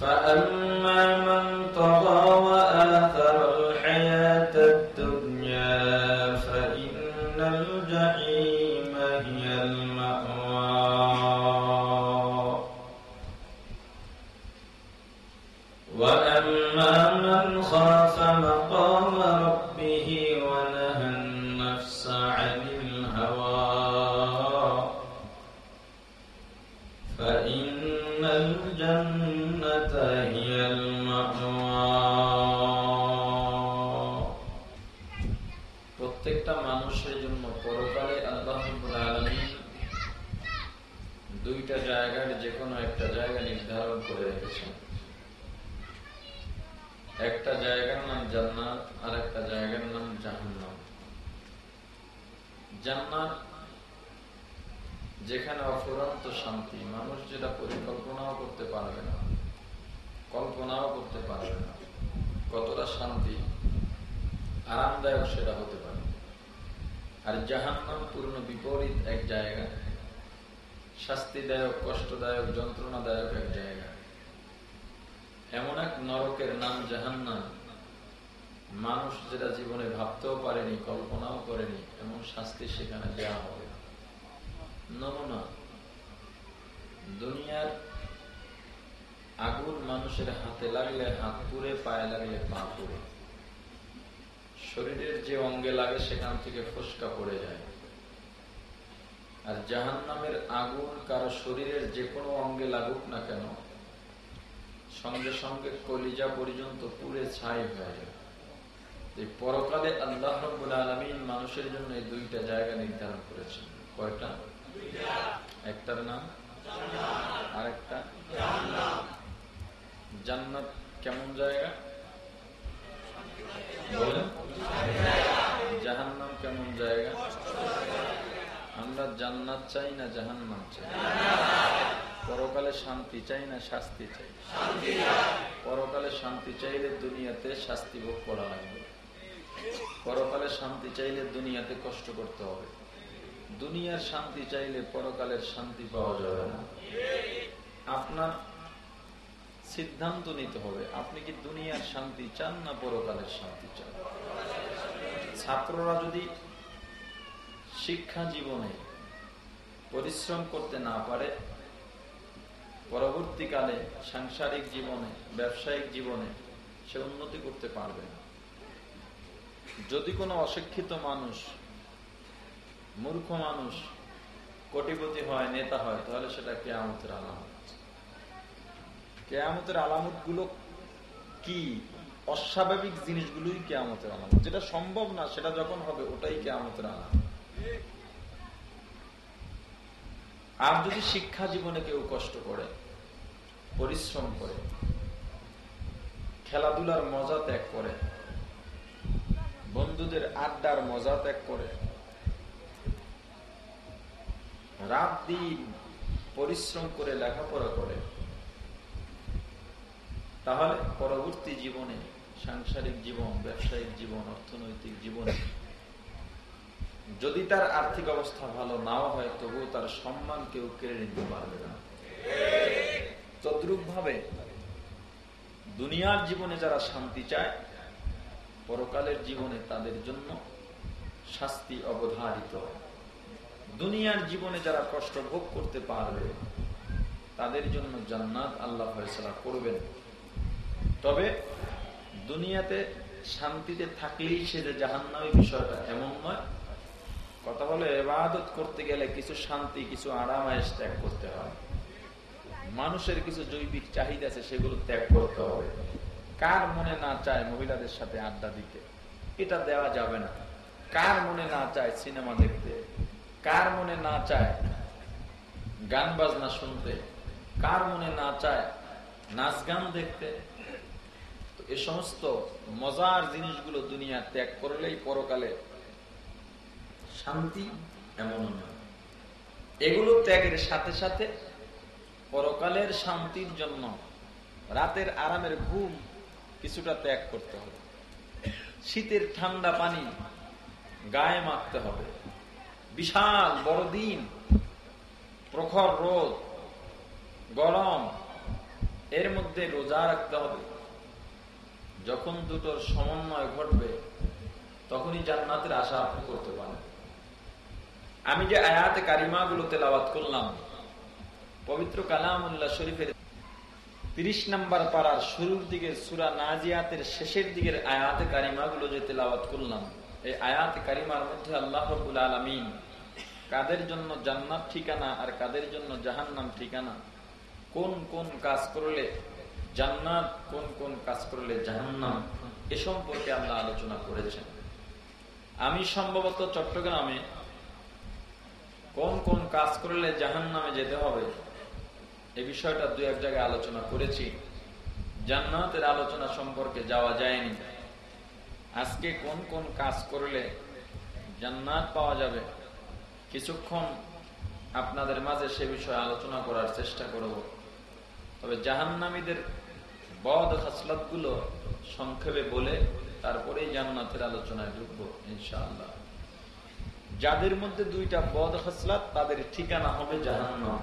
فأما জান্নাত, যেখানে অফুরন্ত শান্তি। মানুষ যেটা পরিকল্পনাও করতে পারবে না, কল্পনাও করতে পারবে না কতটা শান্তি আরামদায়ক সেটা হতে পারে। আর জাহান্নাম পূর্ণ বিপরীত এক জায়গা। শাস্তিদায়ক, কষ্টদায়ক, যন্ত্রণাদায়ক এক জায়গা। এমন এক নরকের নাম জাহান্নাম। মানুষ যেটা জীবনে ভাবতেও পারেনি, কল্পনাও করেনি এমন শাস্তি সেখানে দেওয়া হবে। নমুনা দুনিয়ার আগুন মানুষের হাতে লাগলে হাত পুড়ে, পায়ে লাগলে পা পুড়ে। শরীরের যে অঙ্গে লাগে সেখান থেকে ফুসকা পড়ে যায়। আর জাহান নামের আগুন কারও শরীরের যে কোনো অঙ্গে লাগুক না কেন, সঙ্গে সঙ্গে কলিজা পর্যন্ত পুড়ে ছাই হয়ে যায়। এই পরকালে আল্লাহ রব্বুল আলমিন মানুষের জন্য এই দুইটা জায়গা নির্ধারণ করেছেন। কয়টা? একটার নাম? আরেকটা? জান্নাত কেমন জায়গা? জাহান্নাম কেমন জায়গা? আমরা জান্নাত চাই না জাহান্নাম চাই? পরকালে শান্তি চাই না শাস্তি চাই? পরকালে শান্তি চাইলে দুনিয়াতে শাস্তি ভোগ করা লাগবে। পরকালে শান্তি চাইলে দুনিয়াতে কষ্ট করতে হবে। দুনিয়ার শান্তি চাইলে পরকালের শান্তি পাওয়া যাবে না। আপনার সিদ্ধান্ত নিতে হবে, আপনি কি দুনিয়ার শান্তি চান না পরকালের শান্তি চান? ছাত্ররা যদি শিক্ষা জীবনে পরিশ্রম করতে না পারে, পরবর্তীকালে সাংসারিক জীবনে, ব্যবসায়িক জীবনে সে উন্নতি করতে পারবে না। যদি কোনো অশিক্ষিত মানুষ, মূর্খ মানুষ, কোটিপতি হয়, নেতা হয়, তাহলে সেটা কেয়ামতের আলামত। কেয়ামতের আলামতগুলো কি? অস্বাভাবিক জিনিসগুলোই কেয়ামতের আলামত। যেটা সম্ভব না, সেটা যখন হবে, ওটাই কেয়ামতের আলামত। আর যদি শিক্ষা জীবনে কেউ কষ্ট করে, পরিশ্রম করে, খেলাধুলার মজা ত্যাগ করে বন্ধুদের আড্ডার মজা ত্যাগ করে। রাত দিন পরিশ্রম করে লেখাপড়া করে। তাহলে পরবর্তী জীবনে সাংসারিক জীবন, ব্যবসায়িক জীবন, অর্থনৈতিক জীবনে যদি তার আর্থিক অবস্থা ভালো নাও হয়, তবুও তার সম্মান কেউ কেড়ে নিতে পারবে না। তদ্রুপ ভাবে দুনিয়ার জীবনে যারা শান্তি চায় পরকালের জীবনে তাদের জন্য শাস্তি অবধারিত। দুনিয়ার জীবনে যারা কষ্ট ভোগ করতে পারবে, তাদের জন্য জান্নাত আল্লাহ ফয়সলা করবেন। তবে দুনিয়াতে শান্তিতে থাকলেই সে যে জাহান্নামী বিষয়টা এমন নয়। কথা বলে এবাদত করতে গেলে কিছু শান্তি, কিছু আরামায়েশ ত্যাগ করতে হয়। মানুষের কিছু জৈবিক চাহিদা আছে, সেগুলো ত্যাগ করতে হবে। কার মনে না চায় মহিলাদের সাথে আড্ডা দিতে? এটা দেওয়া যাবে না। কার মনে না চায় সিনেমা দেখতে? কার মনে না চায় গান বাজনা শুনতে? কার মনে না চায় নাচ গান দেখতে? এ সমস্ত মজার জিনিসগুলো দুনিয়া ত্যাগ করলেই পরকালে শান্তি এমন নয়। এগুলো ত্যাগের সাথে সাথে পরকালের শান্তির জন্য রাতের আরামের ঘুম কিছুটা ত্যাগ করতে হবে। শীতের ঠান্ডা পানি গায়ে মাখতে হবে। বিশাল বড় দিন, প্রখর রোদ, গরম, এর মধ্যে রোজা রাখতে হবে। যখন দুটোর সমন্বয় ঘটবে, তখনই জান্নাতের আশা আপনি করতে পারেন। আমি যে আয়াতে কারিমাগুলো তেলাওয়াত করলাম, পবিত্র কালামুল্লাহ শরীফের তিরিশ নাম্বার পাড়ার শুরুর দিকে সুরা নাজিয়াতের শেষের দিকের আয়াতে কারিমাগুলো যে তেলাওয়াত করলাম, এই আয়াতে কারিমার মধ্যে আল্লাহ রবুল আলমিন কাদের জন্য জান্নাত ঠিকানা আর কাদের জন্য জাহান্নাম ঠিকানা, কোন কোন কাজ করলে জান্নাত, কোন কোন কাজ করলে জাহান্নাম, এ সম্পর্কে আল্লাহ আলোচনা করেছেন। আমি সম্ভবত চট্টগ্রামে কোন কোন কাজ করলে জাহান নামে যেতে হবে এ বিষয়টা দু এক জায়গায় আলোচনা করেছি। জান্নাতের আলোচনা সম্পর্কে যাওয়া যায়নি। আজকে কোন কোন কাজ করলে জান্নাত পাওয়া যাবে, কিছুক্ষণ আপনাদের মাঝে সে বিষয়ে আলোচনা করার চেষ্টা করব। তবে জাহান্নামীদের বদ হাসলাতগুলো সংক্ষেপে বলে তারপরেই জান্নাতের আলোচনায় ঢুকবো, ইনশাআল্লাহ। যাদের মধ্যে দুইটা বদ হাসলাত তাদের ঠিকানা হবে জাহান্নাম।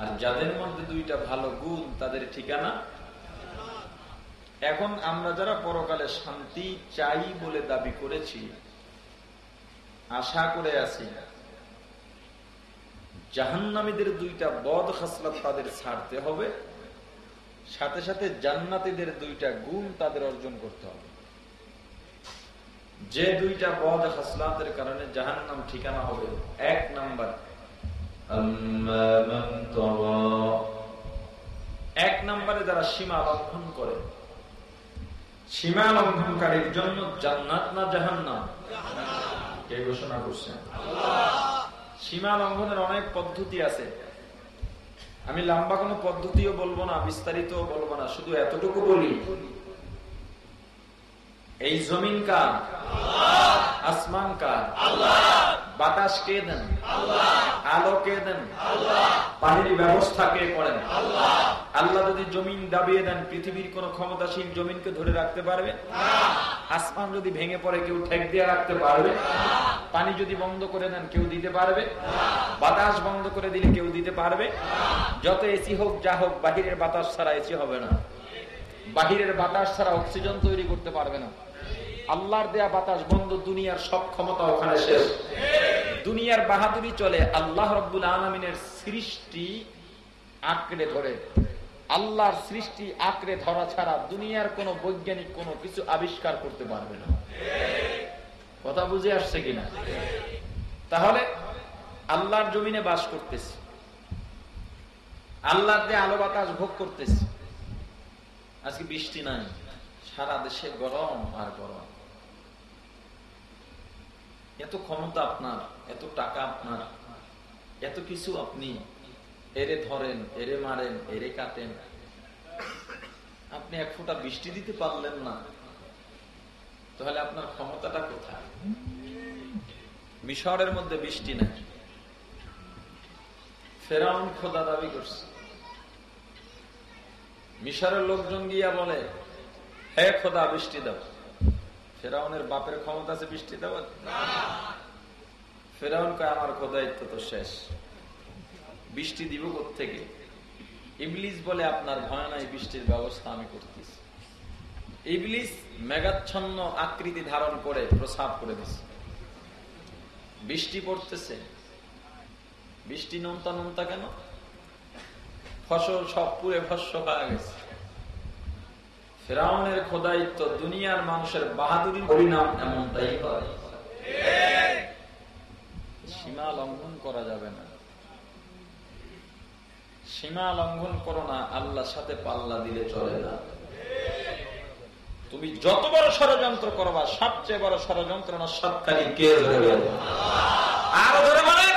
আর যাদের মধ্যে দুইটা ভালো গুণ, তাদের ঠিকানা? এখন আমরা যারা পরকালে শান্তি চাই বলে দাবি করেছি, আশা করে আছি, জাহান্নামীদের দুইটা বদ খাসলাত তাদের ছাড়তে হবে, সাথে সাথে জান্নাতীদের দুইটা গুণ তাদের অর্জন করতে হবে। যে দুইটা বদ হাসলাতের কারণে জাহান্নাম ঠিকানা হবে এক নাম্বার এক নম্বরে যারা সীমা লঙ্ঘন করে, সীমা লঙ্ঘনকারীর জন্য জান্নাত না জাহান্নাম? কে ঘোষণা করছেন সীমা লঙ্ঘনের অনেক পদ্ধতি আছে। আমি লম্বা কোনো পদ্ধতিও বলব না বিস্তারিত বলব না, শুধু এতটুকু বলি এই জমিন কার? আসমান কার? বাতাস কে দেন? আলো কে দেন? পানির ব্যবস্থা কে করেন? আল্লাহ। যদি জমিন দাবিয়ে দেন পৃথিবীর কোন ক্ষমতাশীল জমিনকে ধরে রাখতে পারবে? আসমান যদি ভেঙে পড়ে কেউ ঠেক দিয়ে রাখতে পারবে? পানি যদি বন্ধ করে দেন কেউ দিতে পারবে? বাতাস বন্ধ করে দিলে কেউ দিতে পারবে? যত এসি হোক যা হোক বাহিরের বাতাস ছাড়া এসি হবে না। বাহিরের বাতাস ছাড়া অক্সিজেন তৈরি করতে পারবে না। আল্লাহর দেয়া বাতাস বন্ধ, দুনিয়ার সব ক্ষমতা ওখানে শেষ। দুনিয়ার বাহাদুরি চলে, আল্লাহ রব্বুল আলমিনের সৃষ্টি আঁকড়ে ধরে। আল্লাহর সৃষ্টি আঁকড়ে ধরা ছাড়া দুনিয়ার কোন বৈজ্ঞানিক কোনো কিছু আবিষ্কার করতে পারবে না। কথা বুঝে আসছে কিনা? তাহলে আল্লাহর জমিনে বাস করতেছি। আল্লাহর দিয়ে আলো বাতাস ভোগ করতেছি। আজকে বৃষ্টি নাই, সারা দেশে গরম আর গরম। এত ক্ষমতা আপনার, এত টাকা আপনার, এত কিছু আপনি এরে ধরেন, এরে মারেন, এরে কাটেন। আপনি এক ফোঁটা বৃষ্টি দিতে পারলেন না। তাহলে আপনার ক্ষমতাটা কোথায়? মিশরের মধ্যে বৃষ্টি নাই। ফেরাউন খোদা দাবি করছে। মিশরের লোকজন গিয়া বলে, হে খোদা, বৃষ্টি দাও। ফেরাউনের বাপের ক্ষমতা আছে বৃষ্টি দেওয়ার? ফেরাউন কয়, আমার খোদায়িত্ব তো শেষ। বৃষ্টি দিব থেকে ইবলিস বলে, আপনার ভয় নাই বৃষ্টির ব্যবস্থা আমি করতেছি। ইবলিস মেঘাচ্ছন্ন আকৃতি ধারণ করে প্রসাব করে দিছে। বৃষ্টি পড়তেছে। বৃষ্টি নমতা নমতা কেন? ফসল সব পুরে ভস্য হয়ে গেছে। ফেরাউনের খোদায়িত্ব দুনিয়ার মানুষের বাহাদুরি পরিণাম এমনটাই হয় সীমা লঙ্ঘন করা যাবে না। সীমা লঙ্ঘন করো না, আল্লাহর সাথে পাল্লা দিলে চলে না। তুমি যত বড় ষড়যন্ত্র করবা, সবচেয়ে বড় ষড়যন্ত্র না সবকারী কে ধরে আরও ধরে বলেন।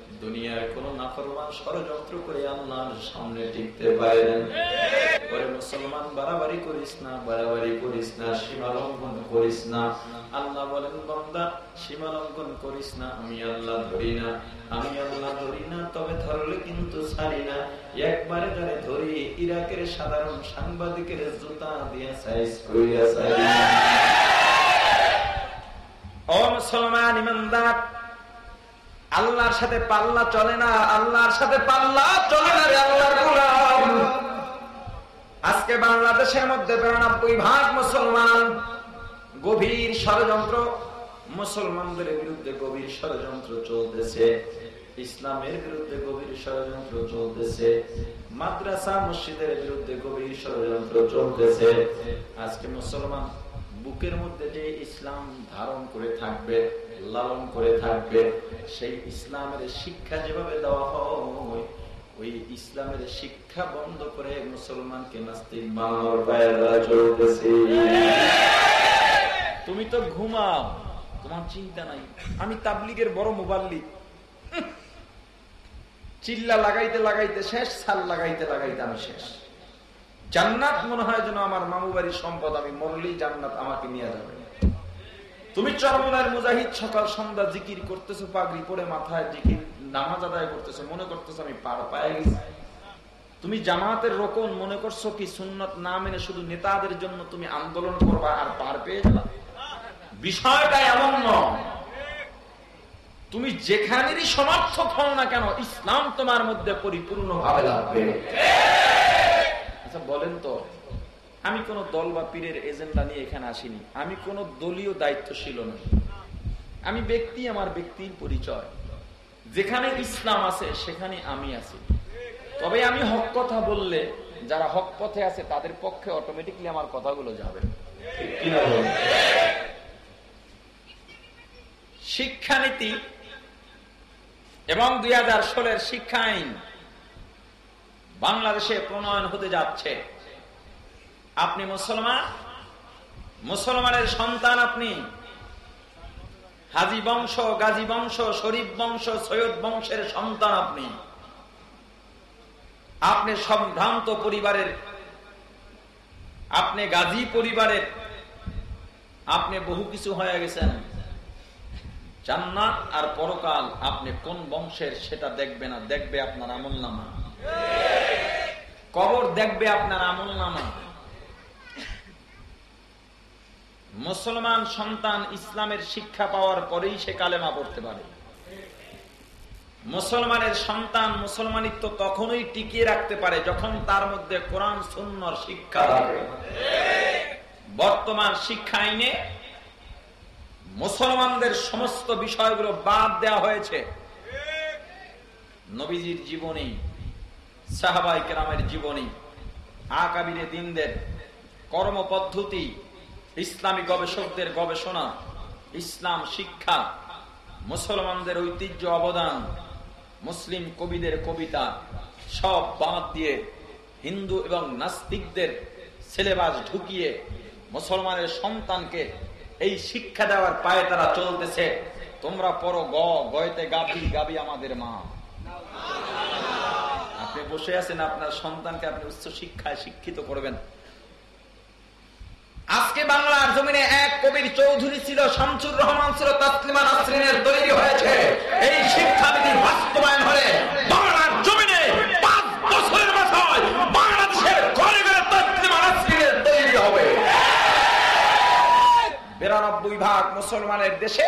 দুনিয়ার কোন নাফরমান ষড়যন্ত্র করে আল্লাহর সামনে টিকতে পারেন পরে মুসলমান, বাড়াবাড়ি করিস না, বাড়াবাড়ি করিস না, সীমা লঙ্ঘন করিস না। আল্লাহ বলেন, বন্দা, সীমা লঙ্ঘন করিস না, আমি আল্লাহ ধরি না। আমি আল্লাহ ধরি না, তবে ধরলে কিন্তু ছাড়ি না। একবারে ধরে ধরি, ইরাকের সাধারণ সাংবাদিকের জুতা দিয়ে সাইজ করিয়া ছাড়ি ও মুসলমান, ইমানদার আল্লাহর সাথে পাল্লা চলে না, আল্লাহর সাথে পাল্লা চলে না আল্লাহর গোলাম। আজকে বাংলাদেশের মধ্যে বিরানব্বই ভাগ মুসলমান গভীর ষড়যন্ত্র, মুসলমানদের বিরুদ্ধে গভীর ষড়যন্ত্র চলতেছে, ইসলামের বিরুদ্ধে গভীর ষড়যন্ত্র চলতেছে, মাদ্রাসা, মসজিদের বিরুদ্ধে গভীর ষড়যন্ত্র চলতেছে। আজকে মুসলমান বুকের মধ্যে যে ইসলাম ধারণ করে থাকবে লালন করে থাকবে সেই ইসলামের শিক্ষা যেভাবে দেওয়া হয়, ওই ইসলামের শিক্ষা বন্ধ করে মুসলমানকে নাস্তিক বাংলার পায়রা চলতেছে। তুমি তো ঘুমাও, তোমার চিন্তা নাই। আমি তাবলিগের বড় মোবাল্লিক চিল্লা লাগাইতে লাগাইতে শেষ সাল লাগাইতে লাগাইতে আমি শেষ। জান্নাত মনে হয় যেন আমার মামু বাড়ির সম্পদ, আমি মরলেই জান্নাত আমাকে নিয়ে যাবে। তুমি চরমনার মুজাহিদ সকাল সন্ধ্যা জিকির করতেছো, পাগড়ি পরে মাথায় জিকির, নামাজ আদায় করতেছো, মনে করতেছো আমি পার পায়ে গেছি। তুমি জামাতের রোকন মনে করছ কি সুন্নত না মেনে শুধু নেতাদের জন্য তুমি আন্দোলন করবা আর পার পেয়ে যাবা বিষয়টা এমন নয়। তুমি যেখানেরই সমর্থক হও না কেন, ইসলাম তোমার মধ্যে পরিপূর্ণ ভাবে লাগবে। আমি কোন দল বা পীরের এজেন্ডা নিয়ে এখানে আসিনি। আমি কোন দলীয় দায়িত্বশীল নই। আমি ব্যক্তি আমার ব্যক্তির পরিচয়। যেখানে ইসলাম আছে সেখানে আমি আছি। তবে আমি হক কথা বললে যারা হক পথে আছে তাদের পক্ষে অটোমেটিকলি আমার কথাগুলো যাবে। শিক্ষানীতি এবং দুই হাজার ষোলের শিক্ষা আইন বাংলাদেশে প্রণয়ন হতে যাচ্ছে। আপনি মুসলমান? মুসলমানের সন্তান আপনি? হাজি বংশ, গাজী বংশ, শরীফ বংশ, সৈয়দ বংশের সন্তান আপনি? আপনি সম্ভ্রান্ত পরিবারের, আপনি গাজী পরিবারের, আপনি বহু কিছু হয়ে গেছেন। জান্নাত আর পরকাল আপনি কোন বংশের সেটা দেখবে না, দেখবে আপনার আমল নামা। কবর দেখবে আপনার আমল নামা। মুসলমান সন্তান ইসলামের শিক্ষা পাওয়ার পরেই সে কালেমা পড়তে পারে। মুসলমানের সন্তান মুসলমানিত্ব তখনই টিকিয়ে রাখতে পারে যখন তার মধ্যে কোরআন সুন্নর শিক্ষা বর্তমান শিক্ষা আইনে মুসলমানদের সমস্ত বিষয়গুলো বাদ দেওয়া হয়েছে। নবীজির জীবনী সাহাবাই কেরামের জীবনী, আকাবিরে দিনদের কর্মপদ্ধতি ইসলামী গবেষকদের গবেষণা, ইসলাম শিক্ষা, মুসলমানদের ঐতিহ্য অবদান, মুসলিম কবিদের কবিতা, সব বাদ দিয়ে হিন্দু এবং নাস্তিকদের সিলেবাস ঢুকিয়ে মুসলমানের সন্তানকে এই শিক্ষা দেওয়ার পায়ে তারা চলতেছে। তোমরা পরো গ, গয়তে গাভি গাবি আমাদের মা। আপনি বসে আছেন, আপনার সন্তানকে আপনি উচ্চ শিক্ষায় শিক্ষিত করবেন। আজকে বাংলার জমিনে এক কবির চৌধুরী ছিল, শামসুর রহমান ছিল, তাসলিমা নাসরিনের তৈরি হয়েছে। এই শিক্ষাবিধি বাস্তবায়ন হলে বাংলার জমিনে পাঁচ বছরের মাথায় বাংলাদেশের ঘরে ঘরে তাসলিমা নাসরিনের তৈরি হবে। বিরানব্বই ভাগ মুসলমানের দেশে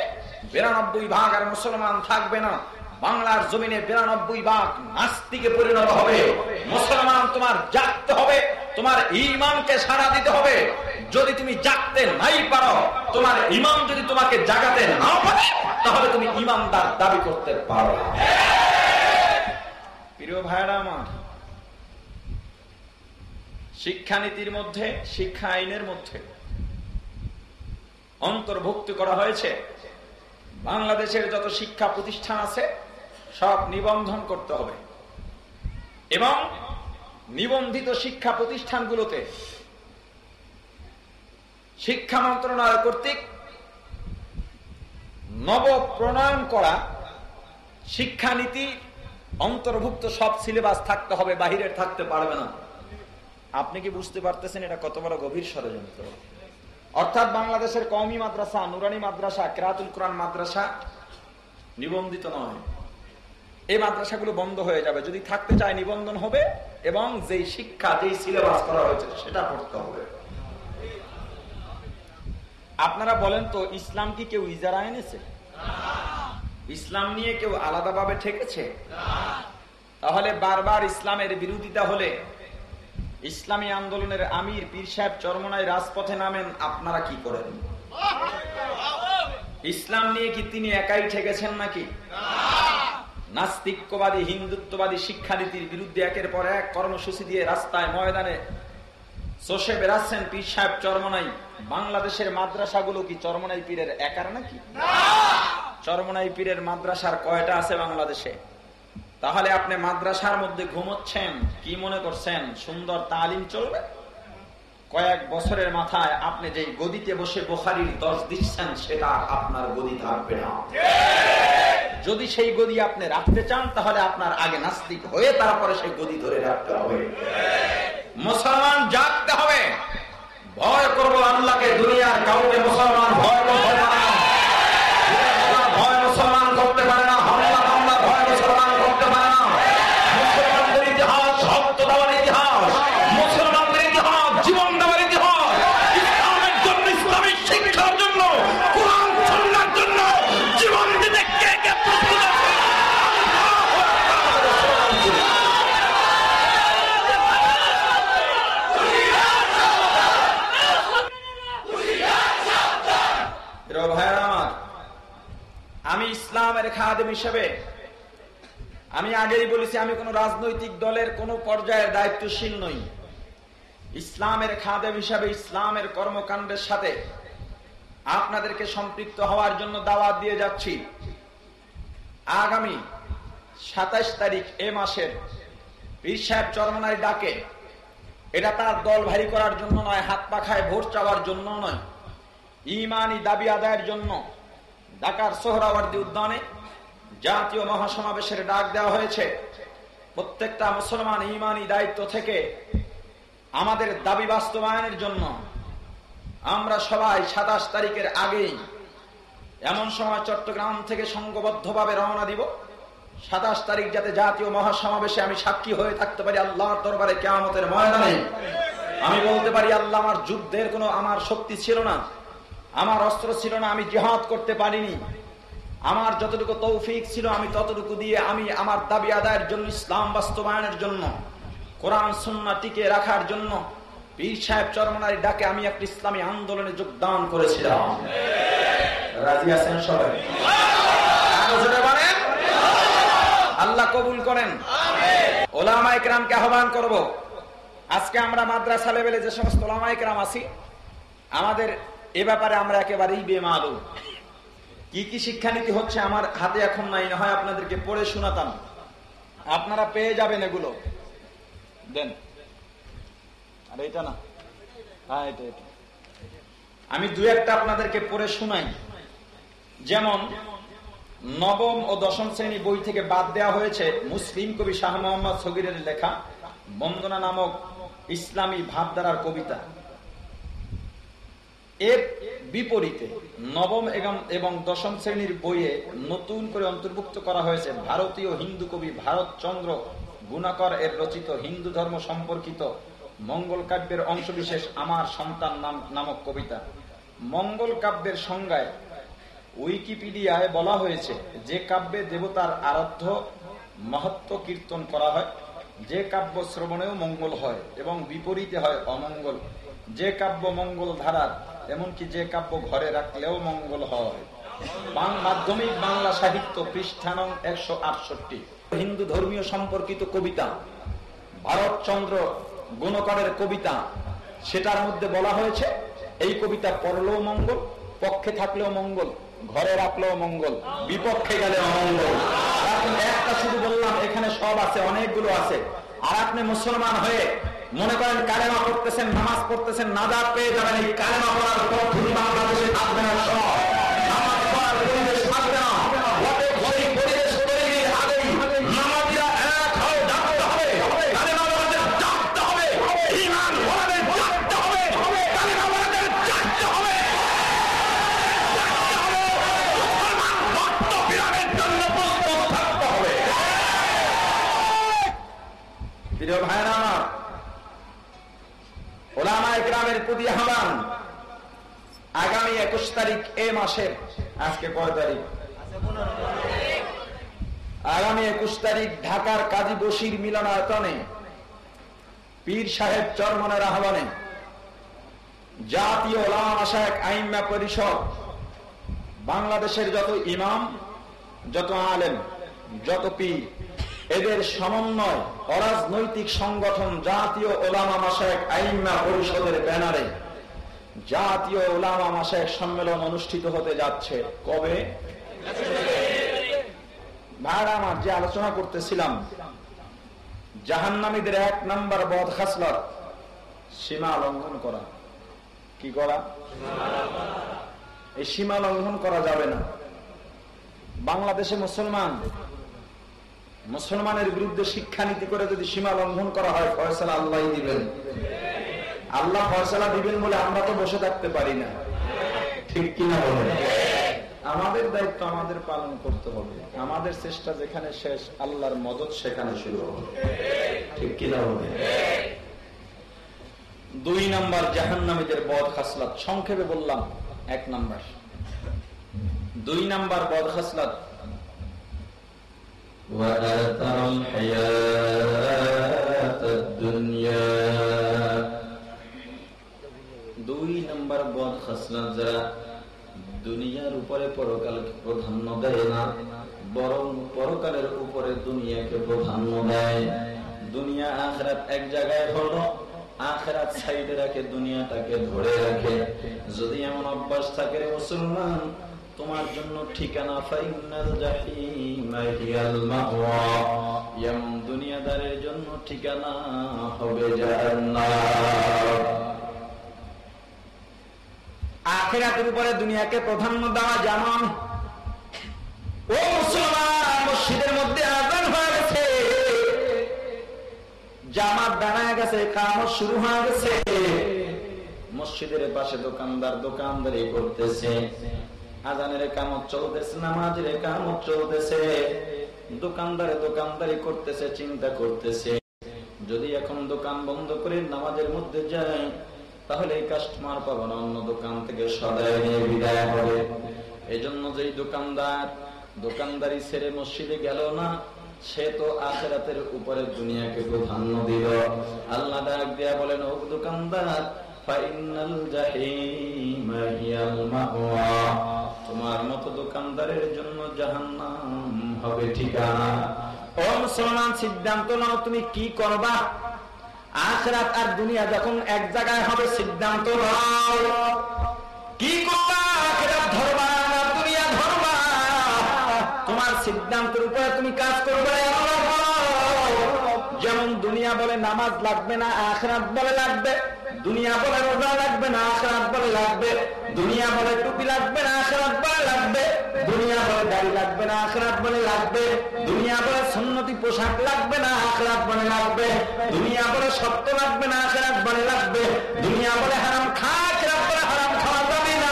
বিরানব্বই ভাগ আর মুসলমান থাকবে না। বাংলার জমিনে বিরানব্বই ভাগ নাস্তিকে পরিণত হবে। মুসলমান তোমার জাগতে হবে, তোমার ইমানকে সাড়া দিতে হবে। যদি তুমি জাগতে নাই পারো, তোমার ইমান যদি তোমাকে জাগাতে না পারে, তাহলে তুমি ইমানদার দাবি করতে পারো। প্রিয় ভাইরা আমার, শিক্ষানীতির মধ্যে, শিক্ষা আইনের মধ্যে অন্তর্ভুক্ত করা হয়েছে। বাংলাদেশের যত শিক্ষা প্রতিষ্ঠান আছে, সব নিবন্ধন করতে হবে। এবং নিবন্ধিত শিক্ষা প্রতিষ্ঠানগুলোতে শিক্ষা মন্ত্রণালয় কর্তৃক নব প্রণয়ন করা শিক্ষানীতি অন্তর্ভুক্ত সব সিলেবাস থাকতে হবে, বাহিরের থাকতে পারবে না। আপনি কি বুঝতে পারতেছেন এটা কত বড় গভীর ষড়যন্ত্র? অর্থাৎ বাংলাদেশের কওমি মাদ্রাসা, নুরানি মাদ্রাসা, কেরাতুল কোরআন মাদ্রাসা নিবন্ধিত নয়। এই মাদ্রাসাগুলো বন্ধ হয়ে যাবে। যদি থাকতে চায় নিবন্ধন হবে এবং যেই শিক্ষা, যেই সিলেবাস করা হয়েছে সেটা পড়তে হবে। আপনারা বলেন তো, ইসলাম কি কেউ ইজারা এনেছে? ইসলাম নিয়ে কেউ আলাদাভাবে ঠেকেছে? তাহলে বারবার ইসলামের বিরোধিতা হলে ইসলামী আন্দোলনের আমির পীর সাহেব চরমনায় রাজপথে নামেন, আপনারা কি করেন? ইসলাম নিয়ে কি তিনি একাই ঠেকেছেন নাকি? নাস্তিক্যবাদী হিন্দুত্ববাদী শিক্ষানীতির বিরুদ্ধে একের পর এক কর্মসূচি দিয়ে রাস্তায় ময়দানে চষে বেড়াচ্ছেন পীর সাহেব চরমনাই বাংলাদেশের মাদ্রাসাগুলো কি চরমনাই পীরের একার নাকি? চরমনাই পীরের মাদ্রাসার কয়টা আছে বাংলাদেশে? তাহলে আপনি মাদ্রাসার মধ্যে ঘুমোচ্ছেন কি মনে করছেন? সুন্দর তালিম চলবে? কয়েক বছরের মাথায় আপনি যে গদিতে বসে বোখারির দশ দিচ্ছেন সেটা আপনার গদি থাকবে না। যদি সেই গদি আপনি রাখতে চান তাহলে আপনার আগে নাস্তিক হয়ে তারপরে সেই গদি ধরে রাখতে হবে। মুসলমান জাগতে হবে। ভয় করব আল্লাহকে দুনিয়ার কাউকে মুসলমান ভয় করব না। ইসলামের খাদেম হিসেবে আমি আগেই বলেছি, আমি কোন রাজনৈতিক দলের কোন পর্যায়ের দায়িত্বশীল নই। ইসলামের খাদেম হিসাবে ইসলামের কর্মকাণ্ডের সাথে আপনাদেরকে সম্পৃক্ত হওয়ার জন্য দাওয়াত দিয়ে যাচ্ছি। আগামী সাতাইশ তারিখ এ মাসের পীর সাহেব চরমনায় ডাকে। এটা তার দল ভারী করার জন্য নয়, হাত পাখায় ভোট চাওয়ার জন্য নয়। ইমানি দাবি আদায়ের জন্য ঢাকার সোহরাওয়ার্দী উদ্যানে জাতীয় মহাসমাবেশের ডাক দেওয়া হয়েছে। প্রত্যেকটা মুসলমান ইমানি দায়িত্ব থেকে আমাদের দাবি বাস্তবায়নের জন্য। আমরা সবাই সাতাশ তারিখের আগেই এমন সময় চট্টগ্রাম থেকে সংঘবদ্ধভাবে রওনা দিব। সাতাশ তারিখ যাতে জাতীয় মহাসমাবেশে আমি সাক্ষী হয়ে থাকতে পারি আল্লাহর দরবারে কেয়ামতের ময়দানে। আমি বলতে পারি আল্লাহ আমার যুদ্ধের কোনো আমার শক্তি ছিল না। আমার অস্ত্র ছিল না, আমি জিহাদ করতে পারিনি। আমার যতটুকু তৌফিক ছিল, আমি ততটুকু দিয়ে আমি আমার দাবি আদায়ের জন্য, ইসলাম বাস্তবায়নের জন্য, কোরআন সুন্না টিকে রাখার জন্য পীর সাহেব চরমনারি ডাকে আমি একটা ইসলামী আন্দোলনে যোগদান করেছিলাম। রাজি আছেন সবাই। আল্লাহ কবুল করেন। ওলামা একরামকে আহ্বান করব। আজকে আমরা মাদ্রাসা লেভেলে যে সমস্ত ওলামা একরাম আছি, আমাদের এ ব্যাপারে আমরা একেবারেই বেমালুম। কি কি শিক্ষানীতি হচ্ছে আমার হাতে এখন নাই, না হয় আপনাদেরকে পড়ে শোনাতাম। আপনারা পেয়ে যাবেন এগুলো। দেন। আর এটা না। হ্যাঁ এটা এটা। আমি দু একটা আপনাদেরকে পড়ে শোনাই। যেমন, নবম ও দশম শ্রেণি বই থেকে বাদ দেওয়া হয়েছে মুসলিম কবি শাহ মোহাম্মদ সগিরের লেখা বন্দনা নামক ইসলামী ভাবধারার কবিতা। এর বিপরীতে নবম এবং- দশম শ্রেণির বইয়ে নতুন করে অন্তর্ভুক্ত করা হয়েছে ভারতীয় হিন্দু কবি ভারতচন্দ্র গুণাকর এর রচিত হিন্দু ধর্ম সম্পর্কিত মঙ্গল কাব্যের অংশবিশেষ আমার সন্তান নাম, নামক কবিতা। মঙ্গল কাব্যের সংজ্ঞায় উইকিপিডিয়ায় বলা হয়েছে, যে কাব্যে দেবতার আরাধ্য মহত্ব কীর্তন করা হয়, যে কাব্য শ্রবণেও মঙ্গল হয় এবং বিপরীতে হয় অমঙ্গল। যে কাব্য মঙ্গল ধারার এমনকি যে কাব্য ঘরে রাখলেও মঙ্গল হয়। মাধ্যমিক বাংলা সাহিত্য পৃষ্ঠানং একশো আটষট্টি। হিন্দু ধর্মীয় সম্পর্কিত কবিতা। ভারতচন্দ্র গুণকরের কবিতা। সেটার মধ্যে বলা হয়েছে, এই কবিতা পড়লেও মঙ্গল, পক্ষে থাকলেও মঙ্গল, ঘরে রাখলেও মঙ্গল, বিপক্ষে গেলে অমঙ্গল। একটা শুধু বললাম, এখানে সব আছে, অনেকগুলো আছে। আর আপনি মুসলমান হয়ে মনে করেন কালেমা করতেছেন নামাজ পড়তেছেন নাজাদ পেয়ে যাবেন। এই কালেমা পড়ার পদ্ধতি বাংলাদেশে থাকবে না, সব। প্রতি আহ্বান আগামী একুশ তারিখ এ মাসের, আজকে কয় তারিখ? আগামী একুশ তারিখ ঢাকার কাজী বসির মিলনায়তনে পীর সাহেব চরমনের আহ্বানে জাতীয় ওলামা শাহেক আইম্মা পরিষদ, বাংলাদেশের যত ইমাম, যত আলেম, যত পীর এদের সমন্বয়, অরাজনৈতিক সংগঠন জাতীয় ওলামা মাসায়ক আইম্মা পরিষদের ব্যানারে। জাতীয় ওলামা মাসায়ক সম্মেলন অনুষ্ঠিত হতে যাচ্ছে কবে? ভাইরা আমার যে আলোচনা করতেছিলাম জাহান্নামীদের এক নাম্বার বদ খাসলার, সীমা লঙ্ঘন করা। কি করা? এই সীমা লঙ্ঘন করা যাবে না। বাংলাদেশে মুসলমান মুসলমানের বিরুদ্ধে শিক্ষানীতি করে যদি সীমা লঙ্ঘন করা হয়, ফয়সালা আল্লাহ দিবেন। আল্লাহ ফয়সালা দিবেন বলে আমরা তো বসে থাকতে পারি না। ঠিক কিনা বলেন? আমাদের দায়িত্ব আমাদের পালন করতে হবে। আমাদের চেষ্টা যেখানে শেষ, আল্লাহর মদত সেখানে শুরু হবে। ঠিক কিনা বলেন? দুই নাম্বার জাহান্নামীদের বদ খাসলাত। সংক্ষেপে বললাম, এক নাম্বার। দুই নাম্বার বদ খাসলাত وآثر الحياة الدنيا দুই নম্বর বদ খাসলাত যারা দুনিয়ার উপরে পরকালকে প্রাধান্য দেয় না বরং পরকালের উপরে দুনিয়াকে প্রাধান্য দেয় দুনিয়া আখরাত এক জায়গায় হলো আখরাত সাইডে রাখে দুনিয়াটাকে ধরে রাখে যদি এমন অভ্যাস থাকে রে মুসলমান তোমার জন্য ঠিকানা ফাইনাল দুনিয়াদারের জন্য ঠিকানা হবে আখেরাতের উপরে দুনিয়াকে প্রাধান্য দেওয়া যেমন ও মুসলমান, মসজিদের মধ্যে আজান হয়ে গেছে। জামাত দাঁড়ায় গেছে, কামত শুরু হয়ে গেছে। মসজিদের পাশে দোকানদার দোকানদারি করতেছে। আজানের কামত চলতেছে, নামাজের কামত চলতেছে, দোকানদারে দোকানদারি করতেছে, চিন্তা করতেছে। যদি এখন দোকান বন্ধ করে নামাজের মধ্যে যায়, তাহলে এই কাস্টমার পাবো না, অন্য দোকান থেকে সদায় নিয়ে বিদায় হবে। এই জন্য যেই দোকানদার, দোকানদারি ছেড়ে মসজিদে গেল না, সে তো আখেরাতের উপরে দুনিয়াকে প্রাধান্য দিল। আল্লাহ ডাক দিয়া বলেন, ও দোকানদার তোমার মতো দোকানদারের জন্য জাহান্নাম হবে ঠিকানা। ও মুসলমান, সিদ্ধান্ত নাও তুমি কি করবা? আখরাত আর দুনিয়া যখন এক জায়গায় হবে, সিদ্ধান্ত নাও। কি করবা? আখরাত ধরবা দুনিয়া ধরবা? তোমার সিদ্ধান্তের উপরে তুমি কাজ করবে। নামাজ লাগবে না, আখরাত বলে লাগবে। দুনিয়া বলে রোজা লাগবে না, আখরাত বলে লাগবে। দুনিয়া বলে টুপি লাগবে না, আখরাত বলে লাগবে। দুনিয়া বলে দাড়ি লাগবে না, আখরাত বলে লাগবে। দুনিয়া বলে সুন্নতি পোশাক লাগবে না, আখরাত বলে লাগবে। দুনিয়া বলে সত্য লাগবে না, আখরাত বলে লাগবে। দুনিয়া বলে হারাম খা আখরাত বলে হারাম খাওয়া যাবে না।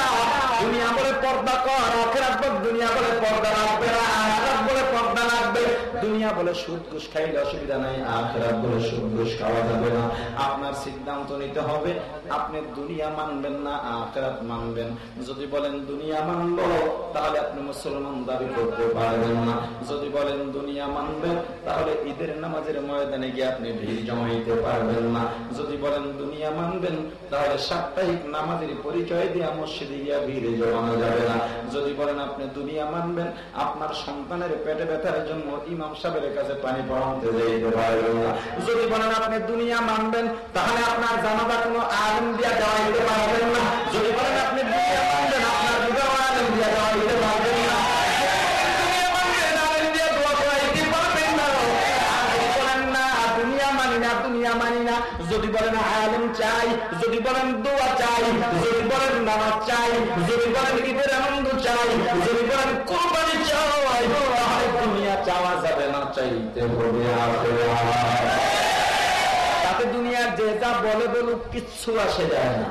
দুনিয়া বলে পর্দা কর আখরাত বলে দুনিয়া বলে পর্দা লাগবে না আখরাত বলে পর্দা লাগবে দুনিয়া বলে সুদ, ঘুষ খাইলে অসুবিধা নাই, আখেরাত বলে সুদ, ঘুষ খাওয়া যাবে না। আপনার সিদ্ধান্ত নিতে হবে, আপনি দুনিয়া মানবেন না, আখেরাত মানবেন। যদি বলেন দুনিয়া মানব, তাহলে আপনি মুসলমান দাবি করতে পারবেন না। যদি বলেন দুনিয়া মানবেন, তাহলে ঈদের নামাজের ময়দানে গিয়ে আপনি ভিড় জমাইতে পারবেন না। যদি বলেন দুনিয়া মানবেন, তাহলে সাপ্তাহিক নামাজের পরিচয় দিয়ে মসজিদে গিয়া ভিড়ে জমানো যাবে না। যদি বলেন আপনি দুনিয়া মানবেন, আপনার সন্তানের পেটে ব্যথার জন্য ইমাম সাহেবের কাছে পানি পড়াতে যাইতে পারবেন না যদি বলেন আপনি দুনিয়া মানবেন, তাহলে আপনার জানাবা কোনো আলম দিয়া দেওয়াইতে পারবেন না। যদি বলেন আপনি না। যদি বলেন আলম চাই, যদি বলেন দোয়া চাই, যদি বলেন নামাজ চাই, যদি বলেন ঈদের আনন্দ চাই, যদি বলেন কোরবানি চাই দুনিয়া চাওয়া যাবে চাইতে হবে তাতে দুনিয়ার যে যা বলে বলুক, কিচ্ছু আসে যায় না।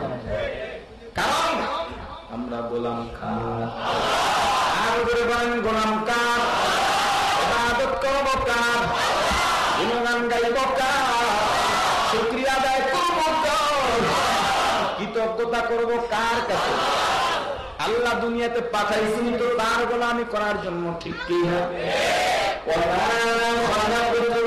কারণ আমরা গোলাম খান গোলাম কার? আল্লাহ দুনিয়াতে পাঠাইছেন তো তার গোলামি করার জন্য ঠিক কি না? وما خلقت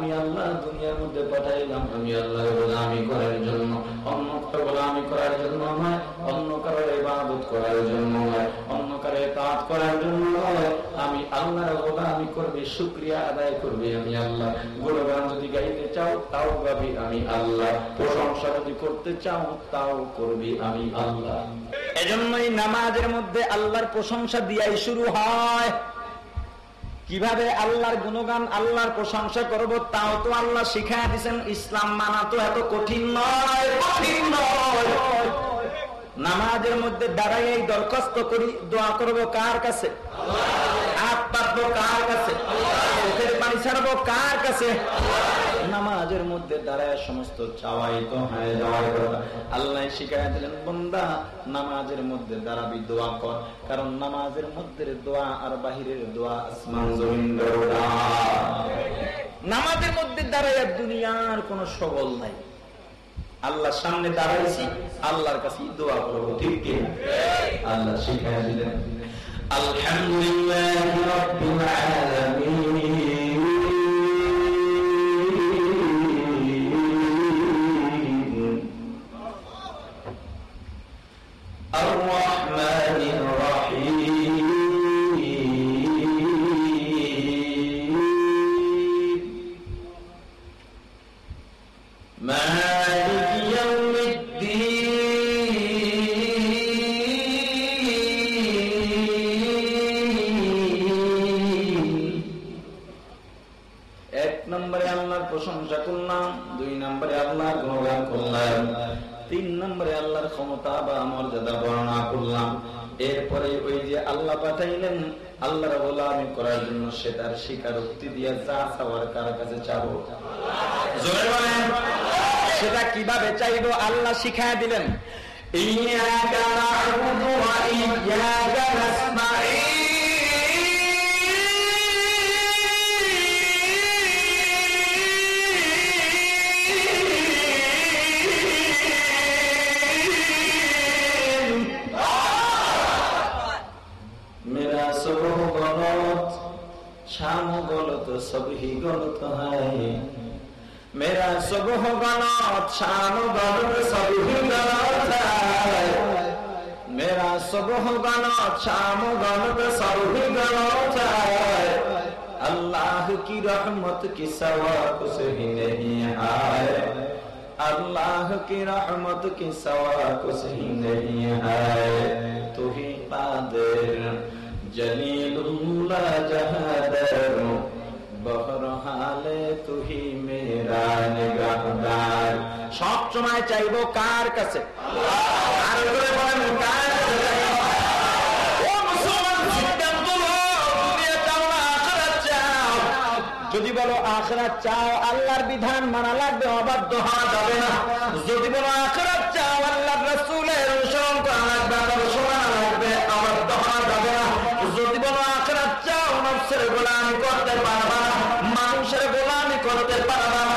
আমি আল্লাহ দুনিয়ার মধ্যে পাঠাইলাম। আমি আল্লাহর গোলামি করার জন্য অন্য কারও গোলামি করার জন্য নয় অন্য কারও ইবাদত করার জন্য নয় অন্য কারও ইতাআত করার জন্য নয়। আমি আল্লাহর গোলামি করবে শুকরিয়া আদায় করবে আমি আল্লাহ। গুণগান যদি গাইতে চাও তাও গাবি আমি আল্লাহ। প্রশংসা যদি করতে চাও তাও করবি আমি আল্লাহ। এজন্যই নামাজের মধ্যে আল্লাহর প্রশংসা দিয়াই শুরু হয়। কীভাবে আল্লাহর গুণগান, আল্লাহর প্রশংসা করব তাও তো আল্লাহ শিখাই দিচ্ছেন ইসলাম মানা তো এত কঠিন নয় নয়। নামাজের মধ্যে দাঁড়াই দরখাস্ত করি, দোয়া করব কার কাছে? হাত কার কাছে? ছাড়বো কার কাছে? নামাজের মধ্যে দাঁড়ায় সমস্ত চাওয়াই তো হয়ে যাওয়ার আল্লাহ শিখাই দিলেন, বন্দা, নামাজের মধ্যে দাঁড়াবি, দোয়া কর। কারণ নামাজের মধ্যে দোয়া আর বাহিরের দোয়া আসমান নামাজের মধ্যে দাঁড়ায় দুনিয়ার কোনো সবল নাই। আল্লাহর সামনে দাঁড়াইছি, আল্লাহর কাছে দোয়া করব, ঠিক কি? আল্লাহ শিখাই দিলেন, আলহামদুলিল্লাহ আলামিন। الرحمن الرحيم مالك يوم الدين এক নম্বরে আল্লাহর প্রশংসা করলাম দুই নম্বরে আল্লাহর গুণগান করলাম তিন নম্বরে আল্লাহর ক্ষমতা বা মর্যাদা বর্ণনা করলাম। এরপরে ওই যে আল্লাহ পাঠাইলেন আল্লাহর গোলামি করার জন্য সে তার স্বীকারোক্তি দিয়ে যা চাওয়ার কার কাছে চাবো? সেটা কীভাবে চাইব? আল্লাহ শিখায় দিলেন। ইয়াকা सब ही गलत है। मेरा सब गलत सब ही गलत है। मेरा सब शाम गलत सब ही गलत है। अल्लाह की रहमत की सवा कुछ ही नहीं है। अल्लाह की रहमत की सवा कुछ ही नहीं है। तू ही कादिर जलीलुल्ला जहादर বহর হালে মেরা নিগাহদার। সব সময় চাইব কার কাছে? যদি বলো আখরা চাও, আল্লাহর বিধান মানা লাগবে, অবাধ্য হওয়া যাবে না। যদি বলো আখরা চাও আল্লাহ রসুলের অনুসরণ করা লাগবে নফসের গোলামি করতে পারবা না। মানুষের গোলামি করতে পারবা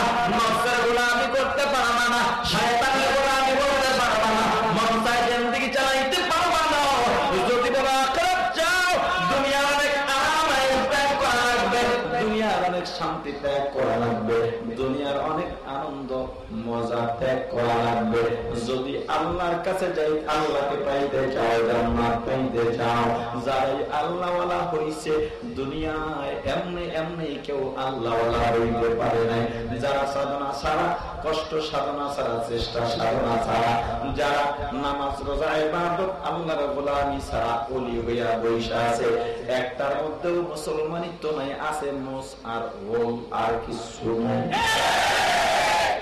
মজা ত্যাগ করা লাগবে। যদি আল্লাহর কাছে যাই, আল্লাহকে পাইতে চাও, জান্নাত পাইতে চাও, যারাই আল্লাহওয়ালা হইছে, দুনিয়ায় এমনি এমনি কেউ আল্লাহওয়ালা হইতে পারে নাই। যারা সাধনা ছাড়া, কষ্ট সাধনা ছাড়া, চেষ্টা সাধনা ছাড়া, যারা নামাজ, রোজা, ইবাদত আল্লাহর গোলামি ছাড়া অলি হইয়া বৈশা আছে, একটার মধ্যেও মুসলমানিত্ব নাই, আছে মোস আর ওল আর কিছু নাই।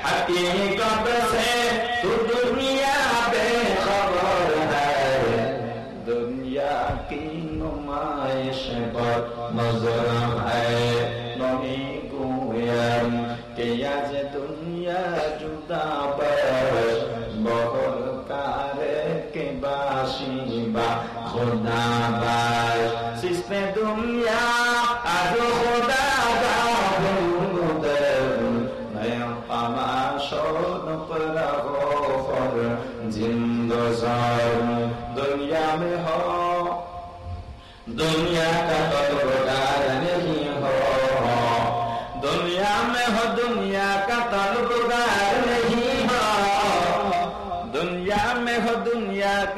हकीकत से तू दुनिया बेखबर है दुनिया की नुमाइश पर नजर है नहीं गुयम कि आज दुनिया जुदा बस बहर कारे के बाशी बा खुदा बाश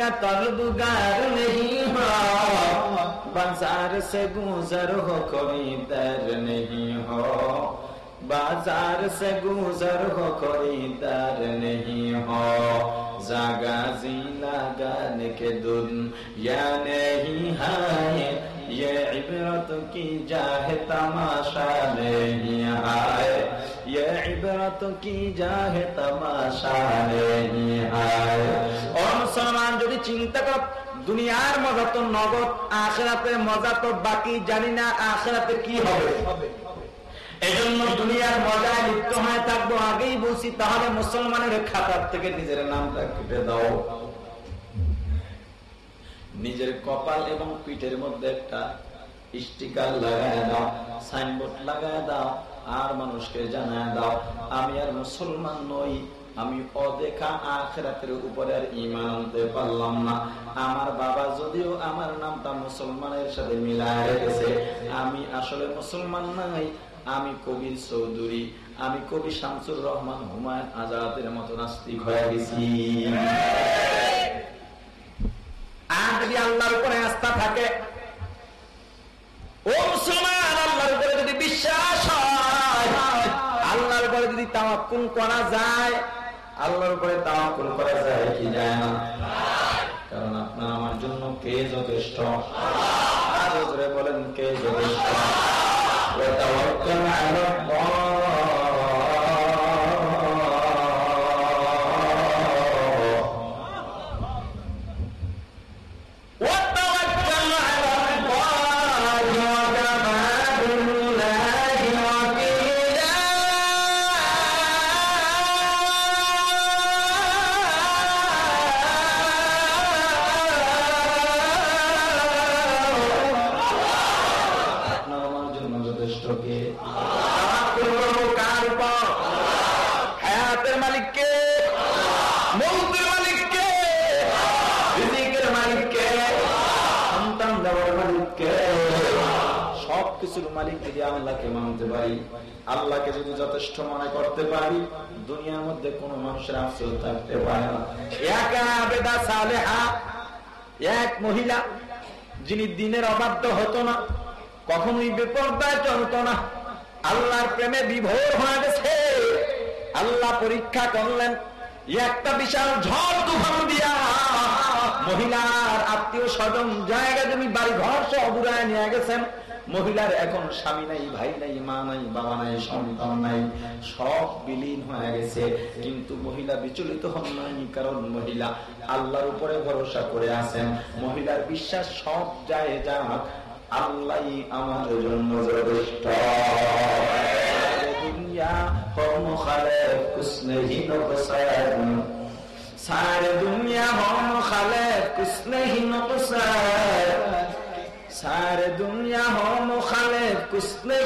का तलबगार नहीं हो बाजार से गुजर हो कोई दर नहीं हो बाजार से गुजर हो कोई दर नहीं हो जागा जी लगाने के दुन या नहीं है ये इबरत की जाहे तमाशा नहीं है ইবরত কি জাহে মুসলমান যদি চিন্তা কর, দুনিয়ার মজা তো নগদ, আখেরাতে মজা তো বাকি, জানি না আখেরাতে কি হবে। এজন্য দুনিয়ার মজায় লিপ্ত থাকব, আগেই বলছি, তাহলে মুসলমানের খাতার থেকে নিজের নামটা কেটে দাও। নিজের কপাল এবং পিঠের মধ্যে একটা স্টিকার লাগায় দাও, সাইনবোর্ড লাগায় দাও আর মানুষকে জানায় দাও, আমি আর মুসলমান নই, আমি অদেখা আখেরাতের উপরে আর ইমান আনতে পারলাম না। আমার বাবা যদিও আমার নামটা মুসলমানের সাথে মিলায় রেখেছে, আমি আসলে মুসলমান নাই, আমি কবির চৌধুরী, আমি কবি শামসুর রহমান হুমায়ুন আজাদের মতো নাস্তিক হয়ে গেছি। আর যদি আল্লাহর উপরে আস্থা থাকে, ও মুসলমান, আল্লাহর উপরে যদি বিশ্বাস হয় আল্লাহর উপরে যদি তাওয়াক্কুল করা যায়, আল্লাহর উপরে তাওয়াক্কুল করা যায় কি যায় না? কারণ আপনার আমার জন্য কে যথেষ্ট? আল্লাহ বলেন, কে যথেষ্ট? তাওয়াক্কাল আলা আল্লাহ। যদি আল্লাহকে মানতে পারি, আল্লাহকে যদি যথেষ্ট মনে করতে পারি, দুনিয়ার মধ্যে কোনো মানুষের আফসোস থাকতে পারে না। একা মহিলা, যিনি দিনের অবাধ্য হতো না, কখনোই বেপরদায় চলত না, আল্লাহর প্রেমে বিভোর হয়ে গেছে। আল্লাহ পরীক্ষা করলেন, একটা বিশাল ঝড় তুফান দিয়া। মহিলার আত্মীয় স্বজন জায়গা জমি বাড়ি ঘর সব উড়ায় নিয়ে গেছেন। মহিলার এখন স্বামী নাই, ভাই নাই, মা নাই, বাবা নাই, সন্তান নাই, সব বিলীন হয়ে গেছে। কিন্তু মহিলা বিচলিত হন নাই, কারণ মহিলা আল্লাহর উপরে ভরসা করে আছেন। মহিলার বিশ্বাস সব যায় যাক আল্লাহ আমার জন্য যথেষ্ট। দুনিয়া হম খালে কুস্নেহীন সারে দুনিয়া হম খালে কুস্নেহীন সার সারে দুনিয়া হো মুখালে কুসলে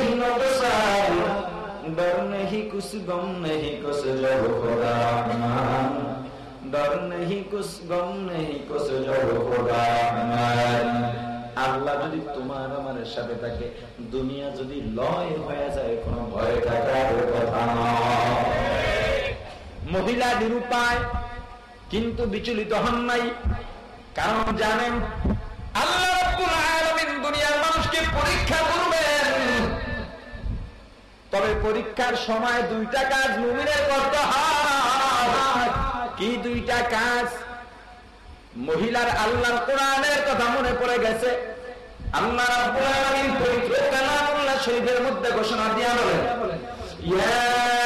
গম নেহি কুস জহ খোদা মান। নেহি কুস আল্লাহ যদি তোমার আমার সাথে থাকে, দুনিয়া যদি লয় হয়ে যায়, কোনো ভয় থাকার কথা মহিলা নিরুপায়, কিন্তু বিচলিত হন নাই। কারণ জানেন তবে পরীক্ষার সময় দুইটা কাজ মুমিনের করতে হয়। কি দুইটা কাজ? মহিলার আল্লাহর কোরআনের কথা মনে পড়ে গেছে। আল্লাহ রাব্বুল আলামিন পবিত্র কালামুল্লাহ শরীফের মধ্যে ঘোষণা দিয়া বলেন, ইয়া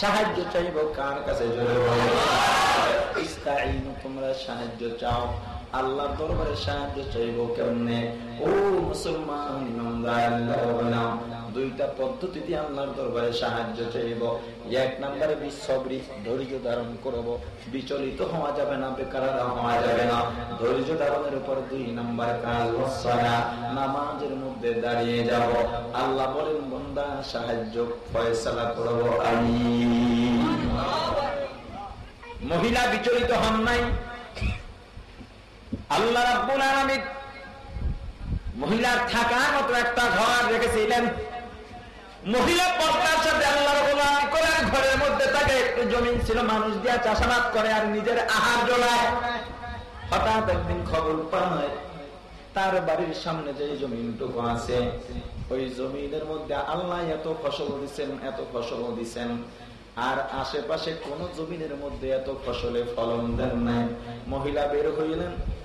সাহায্য চাইব কার কাছে? জোরে বলো। তোমরা সাহায্য চাও। আল্লাহর দরবারে সাহায্য চাইব কেমনে? ও মুসলমান আল্লাহ দুইটা পদ্ধতিতে আল্লাহর দরবারে সাহায্য চাইব। এক বিশ্ববৃ ধৈর্য ধারণ করব। বিচলিত হওয়া যাবে না হওয়া যাবে না। ধৈর্য ধারণের উপর দুই নামাজের মধ্যে দাঁড়িয়ে যাব। আল্লাহ বলেন, বন্দা, সাহায্য, ফয়সালা করব। আমি মহিলা বিচলিত হন নাই? আল্লাহ রাব্বুল আলামিন মহিলার থাকার মতো একটা ঘর রেখেছিলেন। মহিলা পর্দার সাথে আল্লাহ রাব্বুল আলামিন করেন ঘরের মধ্যে তাকে একটু জমিন ছিল, মানুষ দিয়া চাষাবাদ করে আর নিজের আহার জ্বলায় হঠাৎ একদিন খবর পায়, তার বাড়ির সামনে যে জমিনটুকু আছে, ওই জমিনের মধ্যে আল্লাহ এত ফসল দিচ্ছেন এত ফসল দিচ্ছেন আর আশেপাশে কোন জমিনের মধ্যে এত ফসলে ফলন দেন নাই। মহিলা বের হইলেন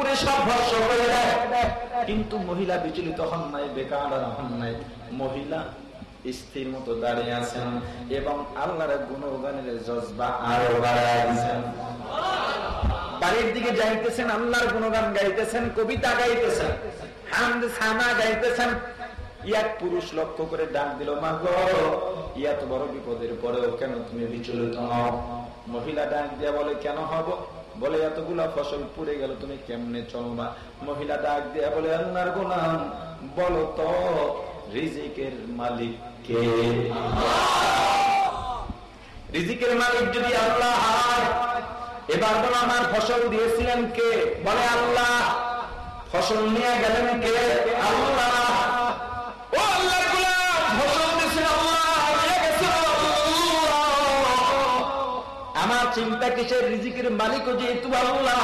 পুরে সব ভস্য করে দেয় কিন্তু মহিলা বিচলিত হন নাই, বেকার হন নাই। মহিলা স্থির মতো দাঁড়িয়ে আছেন এবং আল্লাহর গুণগানের জজবা আরও বাড়ায় দিচ্ছেন বাড়ির দিকে যাইতেছেন, আল্লাহর গুণগান গাইতেছেন, কবিতা গাইতেছেন, হামদ সানা গাইতেছেন। ইয়াক পুরুষ লক্ষ্য করে ডাক দিল, মা গো ইয়াত বড় বিপদের পরেও কেন তুমি বিচলিত হও? মহিলা ডাক দিয়া বলে, কেন হব? বলে, এতগুলা ফসল পুড়ে গেল, তুমি কেমনে চলবা মহিলা ডাক দিয়া বলে, আল্লাহর গোলাম, বলো তো, রিজিকের মালিক কে? রিজিকের মালিক যদি আল্লাহ এবার বলো, আমার ফসল দিয়েছিলেন কে? বলে, আল্লাহ, ফসল নিয়ে গেলেন কে? আল্লাহ চিন্তা কিসের? রিজিকের মালিক যেহেতু আল্লাহ।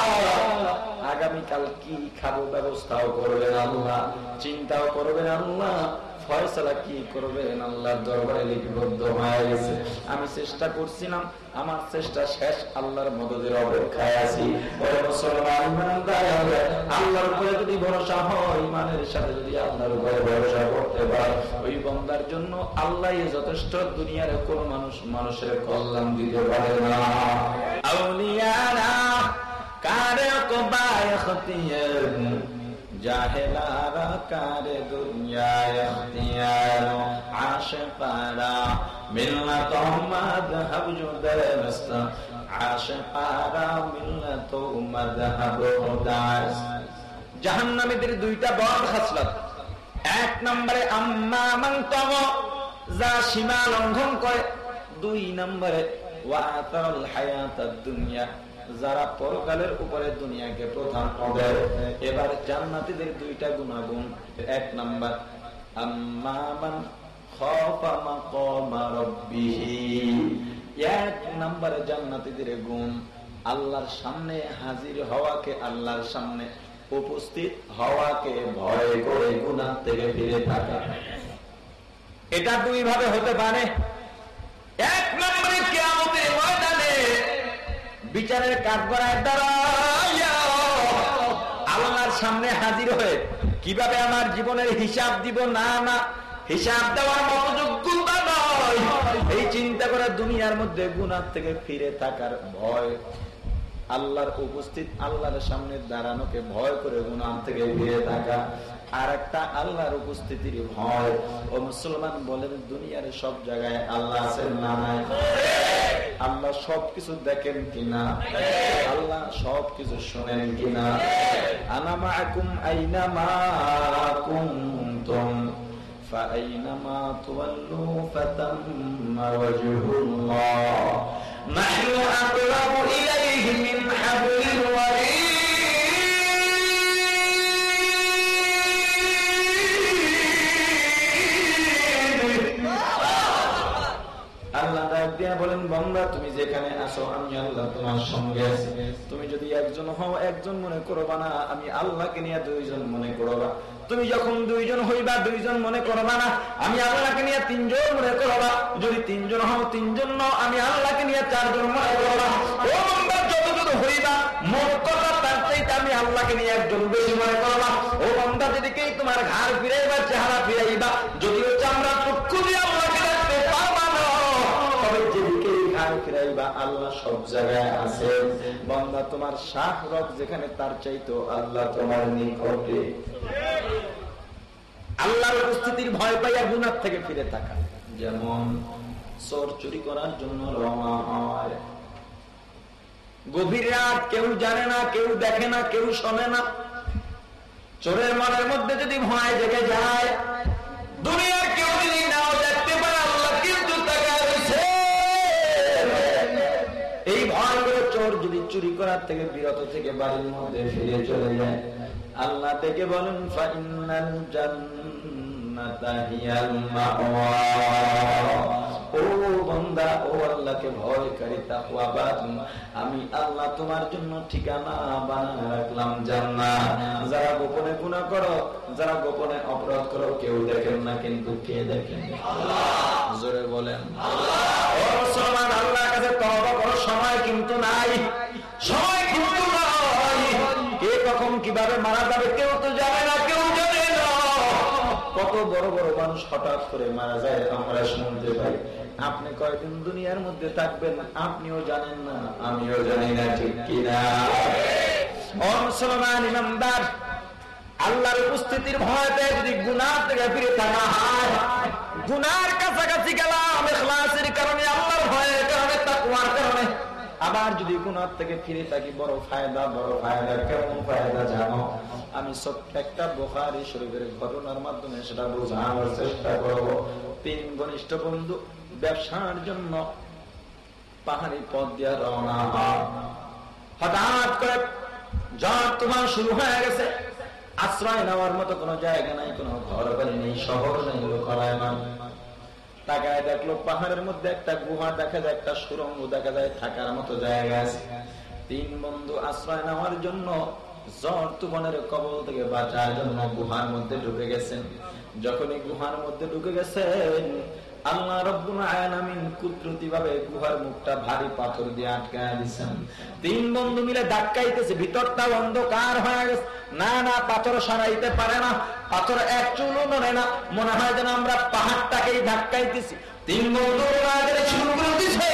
আগামীকাল কি খাব ব্যবস্থাও করবেন আল্লাহ, চিন্তাও করবেন আল্লাহ। ফয়সালা কি করবেন? আল্লাহর দরবারে লিপিবদ্ধ হয়ে গেছে। আমি চেষ্টা করছিলাম, আমার চেষ্টা শেষ, আল্লাহর মদদের অপেক্ষায় আছি। আল্লাহর উপরে যদি ভরসা হয়, ইমানের সাথে যদি আল্লাহর উপরে ভরসা করতে পারে, ওই বন্দার জন্য আল্লাহ যথেষ্ট দুনিয়ার কোন মানুষ মানুষের কল্যাণ দিতে পারে না। কারে কবায় খতিয়ার জাহেলারা কারে দুনিয়ায় ইখতিয়ার আশিকারা মিল্লাত মাযহাব জুদারস্ত আশিকারা মিল্লাত মাযহাব হুদাস জাহান্নামীদের দুইটা বড় খাসলত। এক নম্বরে আম্মা তগ, যা সীমা লঙ্ঘন করে। দুই নম্বরে ওয়াতাল হায়াতাদ দুনিয়া। যারা পরকালের উপরে দুনিয়াকে প্রধান হবে এবার জান্নাতীদের দুইটা গুণাগুণ, এক নাম্বার আম্মামান এক নম্বরে গুণ, আল্লাহর সামনে হাজির হওয়াকে আল্লাহর সামনে, উপস্থিত হওয়াকে ভয় করে গুনাহ থেকে ফিরে থাকা। এটা দুই ভাবে হতে পারে। এক নম্বরে কেয়ামতের ময়দানে বিচারের কাঠগড়ায় দাঁড়াইয়া আল্লাহর সামনে হাজির হয়ে কীভাবে আমার জীবনের হিসাব দিব? না না, হিসাব দেওয়ার মতো যোগ্যতা নয়। এই চিন্তা করে দুনিয়ার মধ্যে গুনার থেকে ফিরে থাকার ভয়। আল্লাহর উপস্থিত আল্লাহর সামনে দাঁড়ানোকে ভয় করে গুনাহ থেকে ফিরে থাকা। আর একটা আল্লাহর উপস্থিতির ভয় ও মুসলমান বলেন দুনিয়ার সব জায়গায় আল্লাহ আছেন না নাই আল্লাহ সবকিছু দেখেন কিনা আল্লাহ সবকিছু শোনেন কিনা আনামাকুম আইনামা কুনতুম فأينما تولوا فتم وجه الله نحن أقرب إليه من حبل الوريد ডাক বলেন, বন্দা, তুমি যেখানে আসো আমি আল্লাহ তোমার সঙ্গে আছি। তুমি যদি একজন হও, একজন মনে করবা না, আমি আল্লাহকে নিয়ে দুইজন মনে করবা। তুমি যখন দুইজন হইবা, দুইজন মনে করবা না, আমি আল্লাহকে নিয়ে তিনজন মনে করবা। যদি তিনজন হও, তিনজন নও, আমি আল্লাহকে নিয়ে চারজন মনে করবা। ও বন্দা যত যত হইবা, মোট কথা তার চাইতে আমি আল্লাহকে নিয়ে একজন বেশি মনে করবা। ও বন্দা যেদিকেই তোমার ঘাড় ফিরাইবা, চেহারা ফিরাইবা আল্লাহ সব জায়গায় আছে বন্দা তোমার শাহ রব যেখানে তার চাইতো আল্লাহ তোমার নিকটে। আল্লাহর উপস্থিতির ভয় পাইয়া গুনার থেকে ফিরে থাকা যেমন চোর চুরি করার জন্য রওনা হয়। গভীর রাত কেউ জানে না, কেউ দেখে না, কেউ শোনে না। চোরের মনের মধ্যে যদি ভয় জেগে যায়, দুনিয়ার কেউ যদি নাও চোর করার থেকে বিরত থেকে বাড়ির মধ্যে ফিরে চলে যায়। আল্লাহ থেকে বলেন আমি আল্লাহ তোমার জন্য ঠিকানা বানায় রাখলাম জান্নাত। যারা গোপনে গুনাহ করো যারা গোপনে অপরাধ করো কেউ দেখেন না কিন্তু কে দেখেন? জোরে বলেন। মুসলমান আল্লাহর কাছে তওবা করো সময় কিন্তু নাই। সময় কিন্তু নাই। কে কখন কীভাবে মারা যাবে কেউ বড় বড় মানুষ হঠাৎ করে মারা যায়, আমরা শুনতে পাই। আপনি কয়দিন দুনিয়ার মধ্যে থাকবেন, আপনিও জানেন না, আমিও জানি না, ঠিক কিনা? আল্লাহর উপস্থিতির ভয় পেয়ে যদি গুনার থেকে ফিরে থাকা হয় গুনার কাছাকাছি গেলাম কারণে আল্লাহর ভয়ের কারণে কারণে আবার যদি গুনার থেকে ফিরে থাকি, বড় ফায়দা বড় ফায়দা, কেমন ফায়দা জানো? আমি ছোট্ট একটা বোখারি শরীফের ঘটনার মাধ্যমে সেটা বোঝানোর চেষ্টা করব। তিন ঘনিষ্ঠ বন্ধু ব্যবসার জন্য পাহাড়ি পথ দিয়ে রওনা হঠাৎ করে ঝড় তোমার শুরু হয়ে গেছে। আশ্রয় নেওয়ার মতো কোনো জায়গা নাই, কোনো ঘর বাড়ি নেই, শহর নেই, লোকালয় নাই। তাকায় দেখল পাহাড়ের মধ্যে একটা গুহা, দেখা যায় একটা সুরঙ্গ, দেখা যায় থাকার মতো জায়গা আছে। তিন বন্ধু আশ্রয় নেওয়ার জন্য জ্বর তুফানের কবল থেকে বাঁচার জন্য গুহার মধ্যে ঢুকে গেছেন। যখনই গুহার মধ্যে ঢুকে গেছেন আল্লাহ রব্বুল আলামিন কুদরতি ভাবে গুহার মুখটা ভারী পাথর দিয়ে আটকায় দিয়েছেন তিন বন্ধু মিলে ধাক্কাইতেছে ভিতরটা অন্ধকার হয়ে গেছে। না না, পাথর সরাইতে পারে না। পাথর এক চুলও নড়ে না। মনে হয় যেন আমরা পাহাড়টাকেই ধাক্কাইতেছি। তিন বন্ধু শুরু করে দিছে।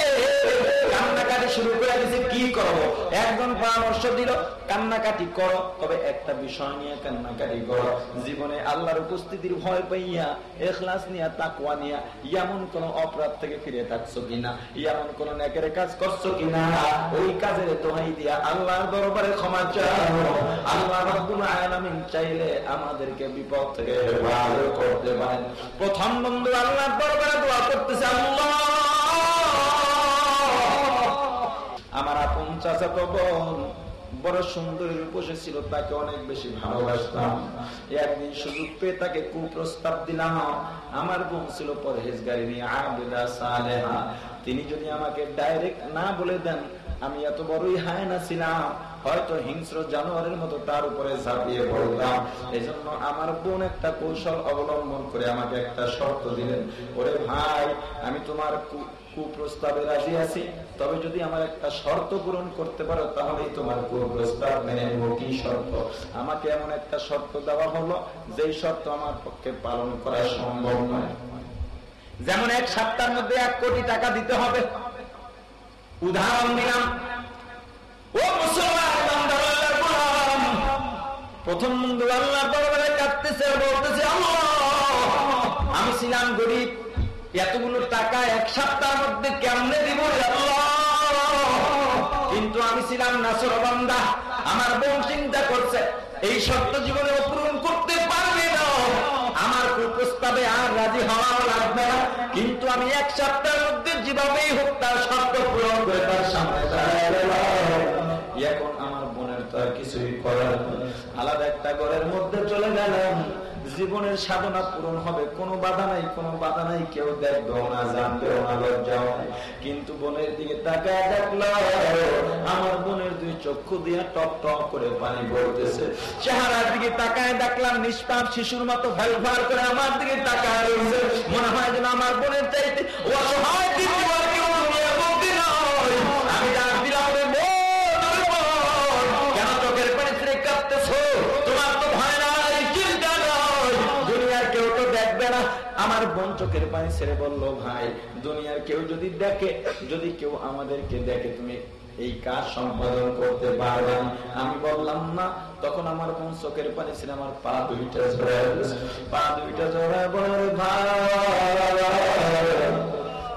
শুরু করে দিছে, কি করব? একজন পরামর্শ দিল, কান্নাকাটি করো। তবে একটা বিষয় নিয়ে কান্নাকাটি করো। জীবনে আল্লাহর উপস্থিতির ভয় পাইয়া, এখলাস নিয়া তাকুয়া নিয়া, এমন কোন অপরাধ থেকে ফিরে থাকছো কিনা? এমন কোন নেকের কাজ করছ কিনা? ওই কাজের দোহাই দিয়া আল্লাহর দরবারে ক্ষমা চাও। আল্লাহ রাব্বুল চাইলে আমাদেরকে বিপদ থেকে করতে পারেন। প্রথম বন্ধু আল্লাহর দরবারে দোয়া করতেছে, আল্লাহ! আমার আপন চাচা তো বোন বড় সুন্দরী রূপসে ছিল, তাকে অনেক বেশি ভালোবাসতাম। একদিন সুযোগ পেয়ে তাকে কুপ্রস্তাব দিলাম। আমার বোন ছিল পরহেজগারি নিয়ে আবেদা সালেহা। তিনি যদি আমাকে ডাইরেক্ট না বলে দেন, আমি এত বড়ই হায়না ছিলাম। হয়তো হিংস্র জানোয়ারের মতো তার উপরে ঝাঁপিয়ে পড়তাম। এই জন্য আমার বোন একটা কৌশল অবলম্বন করে আমাকে একটা শর্ত দিলেন। ওরে ভাই, আমি তোমার কুপ্রস্তাবে রাজি আছি। তবে যদি আমার একটা শর্ত পূরণ করতে পারো, তাহলেই তোমার কুপ্রস্তাব মেনে নেব। কি শর্ত? আমাকে এমন একটা শর্ত দেওয়া হলো, যেই শর্ত আমার পক্ষে পালন করা সম্ভব নয়। যেমন এক সপ্তাহের মধ্যে এক কোটি টাকা দিতে হবে। উদাহরণ দিলাম। ও মুসলমান প্রথম বন্ধু আল্লাহ দরবারে কাঁদতেছে, বলতেছে আমি ছিলাম গরিব। এতগুলো টাকা এক সপ্তাহের মধ্যে কেমনে দিব কিন্তু আমি ছিলাম নাসর বান্দা। আমার বোন চিন্তা করছে, এই সত্য জীবনে পূরণ করতে পারবে না। আমার প্রস্তাবে আর রাজি হওয়া লাগবে না। কিন্তু আমি এক সপ্তাহের মধ্যে যেভাবেই হোক তার শর্ত পূরণ করে তার সামনে বোনের তো আর কিছুই করার আলাদা একটা ঘরের মধ্যে চলে গেলাম। জীবনের সাধনা পূরণ হবে। কোনো বাধা নাই, কোনো বাধা নাই। কেউ দেখবেও না জানবেও না, লজ্জাও কিন্তু বোনের দিকে তাকায় দেখল, আমার বোনের দুই চক্ষু দিয়ে টপ টপ করে পানি পড়তেছে চেহারার দিকে তাকায় দেখলাম, নিষ্পাপ শিশুর মতো ফার করে আমার দিকে তাকায় মনে হয় যেন আমার বোনের চাইতে অসহায় চোখের পানি ছেড়ে বলল, ভাই, দুনিয়ার কেউ যদি দেখে, যদি কেউ আমাদেরকে দেখে, তুমি এই কাজ সম্পাদন করতে পারবে না। আমি বললাম, না। তখন আমার বোন চোখের পানি ছিল আমার পা দুইটা পা দুইটা জড়ায় বলে ভাই,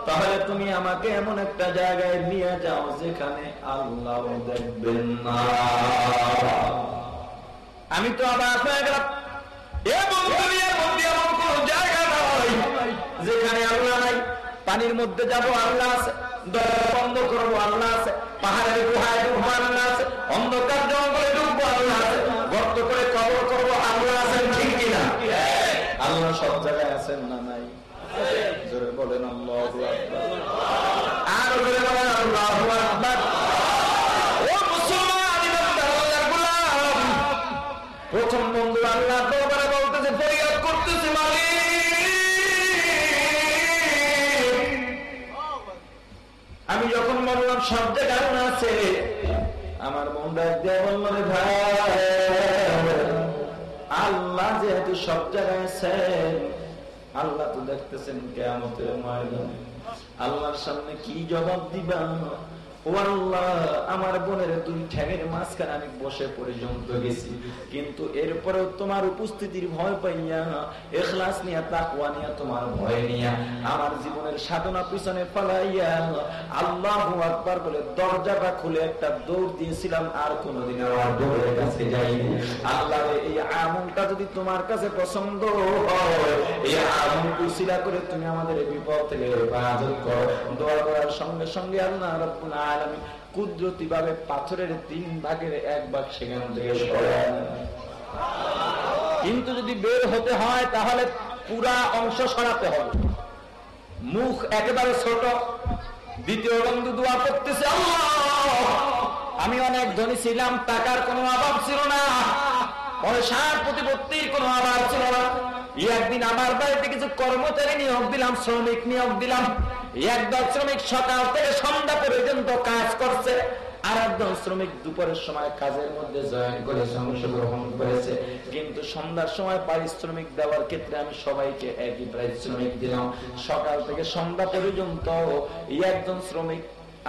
তাহলে তুমি আমাকে এমন একটা জায়গায় নিয়ে যাও যেখানে আল্লাহ দেখবেন না। আমি তো আবার হয়ে গেলাম। এবং দুনিয়ার মধ্যে এমন কোন জায়গা নয় যেখানে আল্লাহ নাই, পানির মধ্যে যাব, আল্লাহ আছে। বন্ধ করব, আল্লাহ আছে। পাহাড়ের গুহায় ঢুকবো আল্লাহ আছে। অন্ধকার জঙ্গলে ঢুকবো আল্লাহ আছে। গর্ত করে কবর করব, আল্লাহ আছেন ঠিক কিনা? আল্লাহ সব জায়গায় আছেন না নাই? জোরে বলেন, আল্লাহ আমি যখন বললাম, শব্দে কারণ আছে? আমার মন ডাক দিয়ে বলল ভাই, আল্লাহ যেহেতু সব জায়গায় আল্লাহ তো দেখতেছেন কেমতের ময়দানে। আল্লাহর সামনে কি জবাব দিবা? আমার বোনের দুই ঠ্যাঙের মাঝখানে আমি বসে পর্যন্ত গেছি। কিন্তু এরপরেও তোমার উপস্থিতির ভয় পাইয়া, এখলাস নিয়া তাকুয়া নিয়া তোমার ভয় নিয়া আমার জীবনের সাধনা পিছনে পালাইয়া আল্লাহ আকবার বলে দরজাটা খুলে একটা দৌড় দিয়েছিলাম, আর কোনোদিন আমার দৌড়ের কাছে যাইনি। আল্লাহ এই আমলটা যদি তোমার কাছে পছন্দ এই আমল কুশিলা করে তুমি আমাদের বিপদ থেকে হেফাজত করো। দোয়া করার সঙ্গে সঙ্গে আল্লাহ রব্বুল আলামিন কুদরতি ভাবে পাথরের তিন ভাগের এক ভাগ সেখান থেকে কিন্তু যদি বের হতে হয়, তাহলে পুরা অংশ সরাতে হবে। মুখ একেবারে ছোট। দ্বিতীয় বন্ধু দোয়া করতেছে আমি অনেক ধনী ছিলাম, টাকার কোনো অভাব ছিল না, পয়সার প্রতিপত্তির কোনো অভাব ছিল না। একদিন আমার বাড়িতে কিছু কর্মচারী নিয়োগ দিলাম, শ্রমিক নিয়োগ দিলাম। একদল শ্রমিক সকাল থেকে সন্ধ্যা পর্যন্ত কাজ করছে। আর একদল শ্রমিক দুপুরের সময় কাজের মধ্যে জয়েন করেছে অংশগ্রহণ করেছে। কিন্তু সন্ধ্যার সময় পারিশ্রমিক দেওয়ার ক্ষেত্রে আমি সবাইকে একই পারিশ্রমিক দিলাম। সকাল থেকে সন্ধ্যা পর্যন্ত একজন শ্রমিক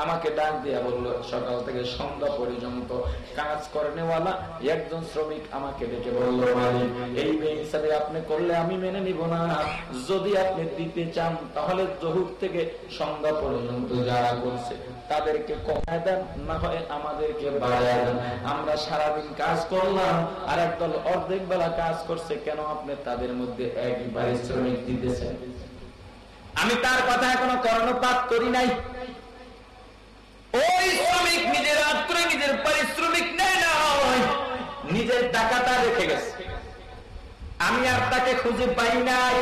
আমাকে ডাক দিয়া বলল, সকাল থেকে সন্ধ্যা পর্যন্ত কাজ করে নেওয়ালা একজন শ্রমিক আমাকে ডেকে বলল, মালিক, এই হিসাবে আপনি করলে আমি মেনে নিব না। যদি আপনি দিতে চান, তাহলে জহুর থেকে সন্ধ্যা পর্যন্ত যারা করছে তাদেরকে কমায় দেন, না হয় আমাদেরকে বাড়ায় দেন। আমরা সারাদিন কাজ করলাম, আর একদল অর্ধেক বেলা কাজ করছে, কেন আপনি তাদের মধ্যে একই পারিশ্রমিক দিতেছেন? আমি তার কথা এখনও কর্ণপাত করি নাই। ওই শ্রমিক নিজের আত্মরে নিজের পারিশ্রমিক নেয় না নিজের টাকাটা রেখে গেছে। আমি আর তাকে খুঁজে পাই নাই।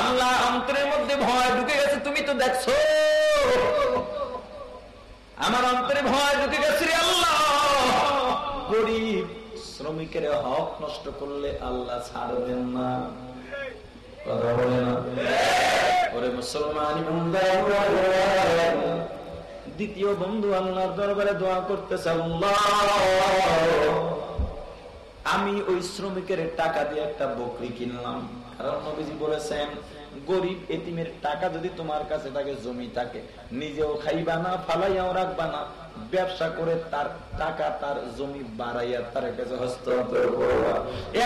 আল্লাহ অন্তরের মধ্যে ভয় ঢুকে গেছে, তুমি তো দেখছ। আমার অন্তরে ভয় ঢুকে গেছে আল্লাহ। গরিব শ্রমিকের হক নষ্ট করলে আল্লাহ ছাড়বেন না। কথা বলে না। ওরে মুসলমান দ্বিতীয় বন্ধু আল্লাহর দরবারে দোয়া করতেছে আমি ওই শ্রমিকের টাকা দিয়ে একটা বকরি কিনলাম। কারণ নবীজি বলেছেন, গরিব এতিমের টাকা যদি তোমার কাছে থাকে, জমি থাকে, নিজেও খাইবা না, ফালাইয়াও রাখবা না। ব্যবসা করে তার টাকা, তার জমি বাড়াইয়া তার কাছে হস্তান্তর করবা।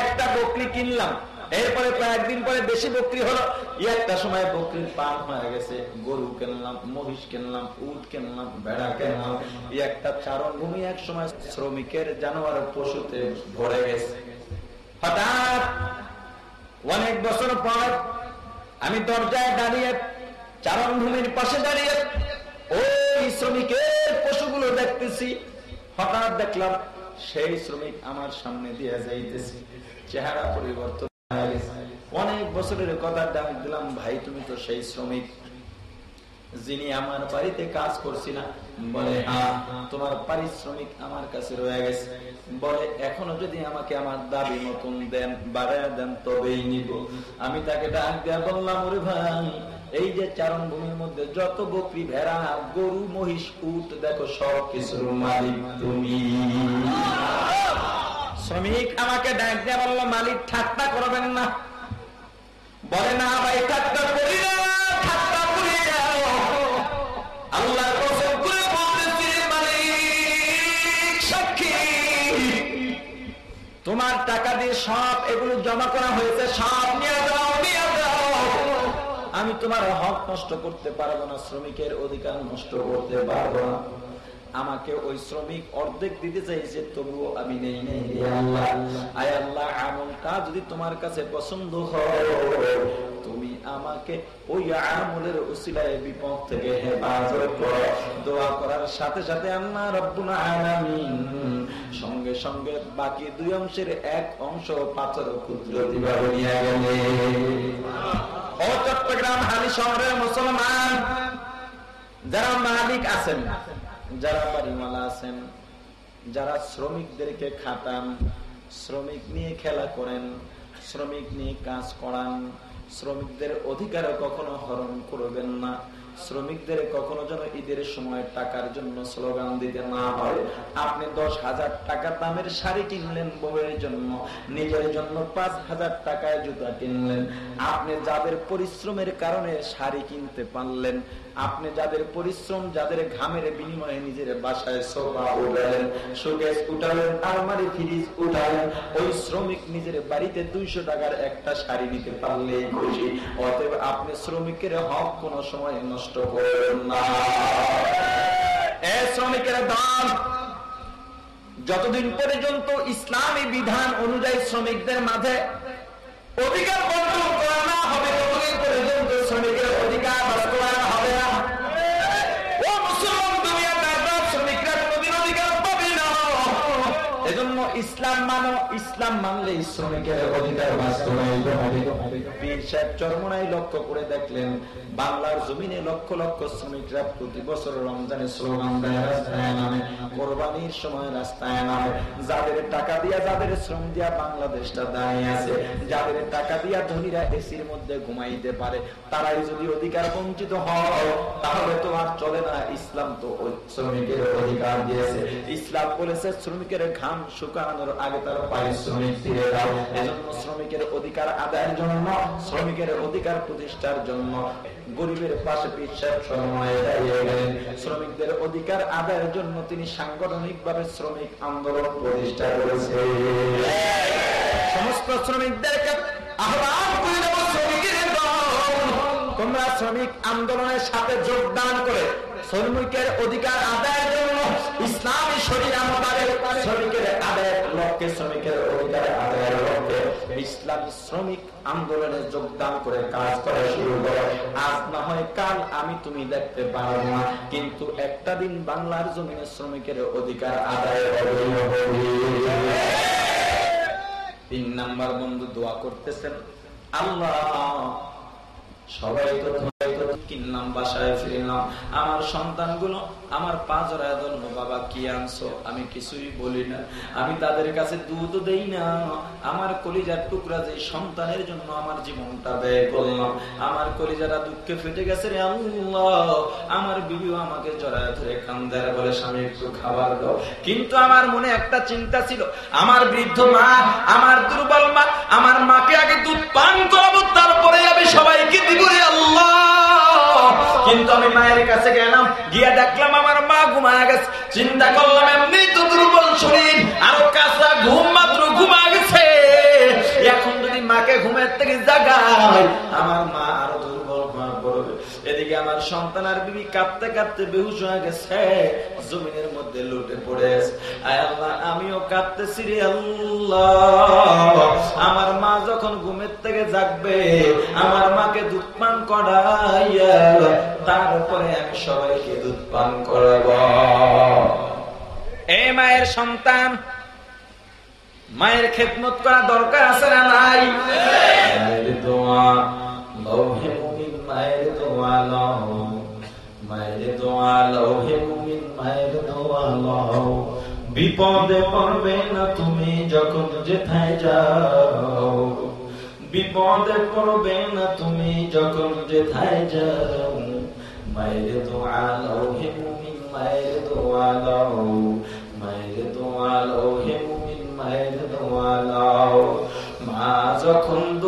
একটা বকরি কিনলাম এরপরে কয়েকদিন পরে বেশি বকরি হলো। একটা সময় বকরির পান হয়ে গেছে, গরু কিনলাম, মহিষ কিনলাম, উট কিনলাম, ভেড়া কিনলাম, একটা চারণ ভূমি এক সময় শ্রমিকের জানোয়ার পশুতে ভরে গেছে। হঠাৎ অনেক বছর পর আমি দরজায় দাঁড়িয়ে চারণ ভূমির পাশে দাঁড়িয়ে ওই শ্রমিকের পশুগুলো দেখতেছি। হঠাৎ দেখলাম সেই শ্রমিক আমার সামনে দিয়ে যাইতেছি। চেহারা পরিবর্তন অনেক বছরের কথা আমি দিলাম, ভাই, তুমি তো সেই শ্রমিক যিনি আমার বাড়িতে কাজ করছি না। বলে হ্যাঁ তোমার পারিশ্রমিক আমার কাছে রয়ে গেছে। বলে, এখনও যদি আমাকে আমার দাবি মতন দেন, বাড়ায় দেন, তবেই নিব। আমি তাকে ডাক দেয়া বললাম, ওরে ভাই, এই যে চারণ ভূমির মধ্যে যত বকরি, ভেড়া, গরু, মহিষ, উট, দেখো সব কিছুর মালিক তুমি। শ্রমিক আমাকে ডাক দিয়ে বলল, মালিক, ঠাট্টা করবেন না। বলে, না ভাই, ঠাট্টা করি না, ঠাট্টা করি আল্লাহ তোমার টাকা দিয়ে সব এগুলো জমা করা হয়েছে, সব নিয়ে যাও নিয়ে যাও। আমি তোমার হক নষ্ট করতে পারব না, শ্রমিকের অধিকার নষ্ট করতে পারব না। আমাকে ওই শ্রমিক অর্ধেক দিতে চাইছে তবুও আমি নেই নেই আয় আল্লাহ আমলটা যদি তোমার কাছে পছন্দ হয় তুমি আমাকে ওই আমলের উসিলায় বিপদ থেকে হেফাজত করো। দোয়া করার সাথে সাথে আল্লাহ রব্বুল আলামিন সঙ্গে সঙ্গে বাকি দুই অংশের এক অংশ পাথর ক্ষুদ্র দিবা বলিয়া গেলে। ও চট্টগ্রাম হালি শহরের মুসলমান যারা মালিক আছেন যারা বাড়িওয়ালা আছেন, যারা শ্রমিকদেরকে খাটান, শ্রমিক নিয়ে খেলা করেন, শ্রমিক নিয়ে কাজ করান, শ্রমিকদের অধিকার কখনো হরণ করবেন না, শ্রমিকদের কখনো যেন ঈদের সময় টাকার জন্য স্লোগান দিতে না হয়। আপনি দশ হাজার টাকা দামের শাড়ি কিনলেন বউয়ের জন্য, নিজের জন্য পাঁচ হাজার টাকায় জুতা কিনলেন। আপনি যাদের পরিশ্রমের কারণে শাড়ি কিনতে পারলেন আপনি যাদের পরিশ্রম, যাদের ঘামের বিনিময়ে নিজের বাসায় সোফা উঠালেন শোকেস উঠালেন, আলমারি ফ্রিজ উঠালেন, ওই শ্রমিক নিজের বাড়িতে দুইশো টাকার একটা শাড়ি নিতে পারলেই খুশি। অতএব আপনি শ্রমিকের হক কোন সময় নষ্ট করবেন না। শ্রমিকের দাম যতদিন পর্যন্ত ইসলামী বিধান অনুযায়ী শ্রমিকদের মাঝে অধিকার মানো ইসলাম মানলে শ্রমিকের অধিকার বাস্তবায়িত হবে। পীর সাহেব চরমনাই লক্ষ্য করে দেখলেন, বাংলার জমিনে লক্ষ লক্ষ শ্রমিকরা প্রতি বছর রমজানে স্লোগান দেয়, রাস্তায় নামে, কোরবানির সময় রাস্তায় নামে। যাদের টাকা দিয়া, যাদের শ্রম দিয়া বাংলাদেশটা দাঁড়িয়ে আছে, যাদের টাকা দিয়া ধনীরা এসির মধ্যে ঘুমাইতে পারে, তারাই যদি অধিকার বঞ্চিত হয়, তাহলে তো আর চলে না। ইসলাম তো শ্রমিকের অধিকার দিয়েছে। ইসলাম বলেছে, শ্রমিকের ঘাম শুকানোর আগে তার পারিশ্রমিক দিয়ে দাও। এজন্য শ্রমিকের অধিকার আদায়ের জন্য, শ্রমিকের অধিকার প্রতিষ্ঠার জন্য গরিবের পাশে পিসাব সময় দাঁড়িয়ে গেলেন শ্রমিকদের অধিকার আদায়ের জন্য তিনি সাংগঠনিক ভাবে শ্রমিক আন্দোলন প্রতিষ্ঠা করেছে সমস্ত শ্রমিকদেরকে আহ্বান তোমরা শ্রমিক আন্দোলনের সাথে যোগদান করে শ্রমিকের অধিকার আদায়ের জন্য ইসলামী শরীর মোতাবেক শ্রমিকের আদায়ের শ্রমিকের অধিকার আদায়ের লক্ষ্যে ইসলামী শ্রমিক আন্দোলনে যোগদান করে কাজ করা শুরু করে। আজ না হয় কাল আমি তুমি দেখতে পারব না, কিন্তু একটা দিন বাংলার জমিনে শ্রমিকের অধিকার আদায় তিন নাম্বার বন্ধু, দোয়া করতেছেন, আল্লাহ সবাই তো কিনলাম, বাসায় ফিরলাম। আমার সন্তানগুলো, আমার পাঁচরায় ধন্য বাবা, কি আনছো? আমি কিছুই বলি না। আমি তাদের কাছে দুধ দেই না। আমার কলিজার টুকরা যে সন্তানের জন্য আমার জীবনটা ব্যয় করলাম। আমার কলিজারা দুঃখে ফেটে গেছে রে আল্লাহ। আমার বিবিও আমাকে জড়ায় ধরে কান্দার বলে, স্বামী, একটু খাবার দাও। কিন্তু আমার মনে একটা চিন্তা ছিল। আমার বৃদ্ধ মা, আমার দুর্বল মা, আমার মাকে আগে দুধ পান করাবো, তারপরে আমি সবাইকে দিব আল্লাহ। কিন্তু আমি মায়ের কাছে গেলাম, গিয়া দেখলাম আমার মা ঘুমায় গেছে। চিন্তা করলাম, এমনি তো দুর্বল শরীর, আরও কাঁচা ঘুম মাত্র ঘুমা গেছে। এখন যদি মাকে ঘুমের থেকে জাগায়, আমার মা আরও এদিকে আমার সন্তান আর বিবি কাঁদতে কাঁদতে বেহুশ হয়ে গেছে জমিনের মধ্যে লুটে পড়েছে আয় আল্লাহ আমিও কাঁদতেছি রে আল্লাহ আমার মা যখন ঘুমের থেকে জাগবে আমার মাকে দুধ পান করাইয়া তারপরে আমি সবাইকে দুধ পান করাব এ মায়ের সন্তান মায়ের খেদমত করা দরকার আছে না নাই দোয়া মায়ের দোয়া দোয়া দোয়া বিপদে পড়বে না তুমি যখন যেথায় যাও। বিপদে পড়বে না তুমি যখন যেথায় যাও। মায়ের দোয়া লও হে মুমিন, মায়ের দোয়া লও। মায়ের দোয়া লও হে মুমিন, মায়ের দোয়া লও। মা যখন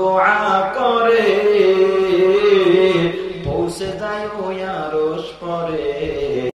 পৌঁছে যায় ওই আরস পরে।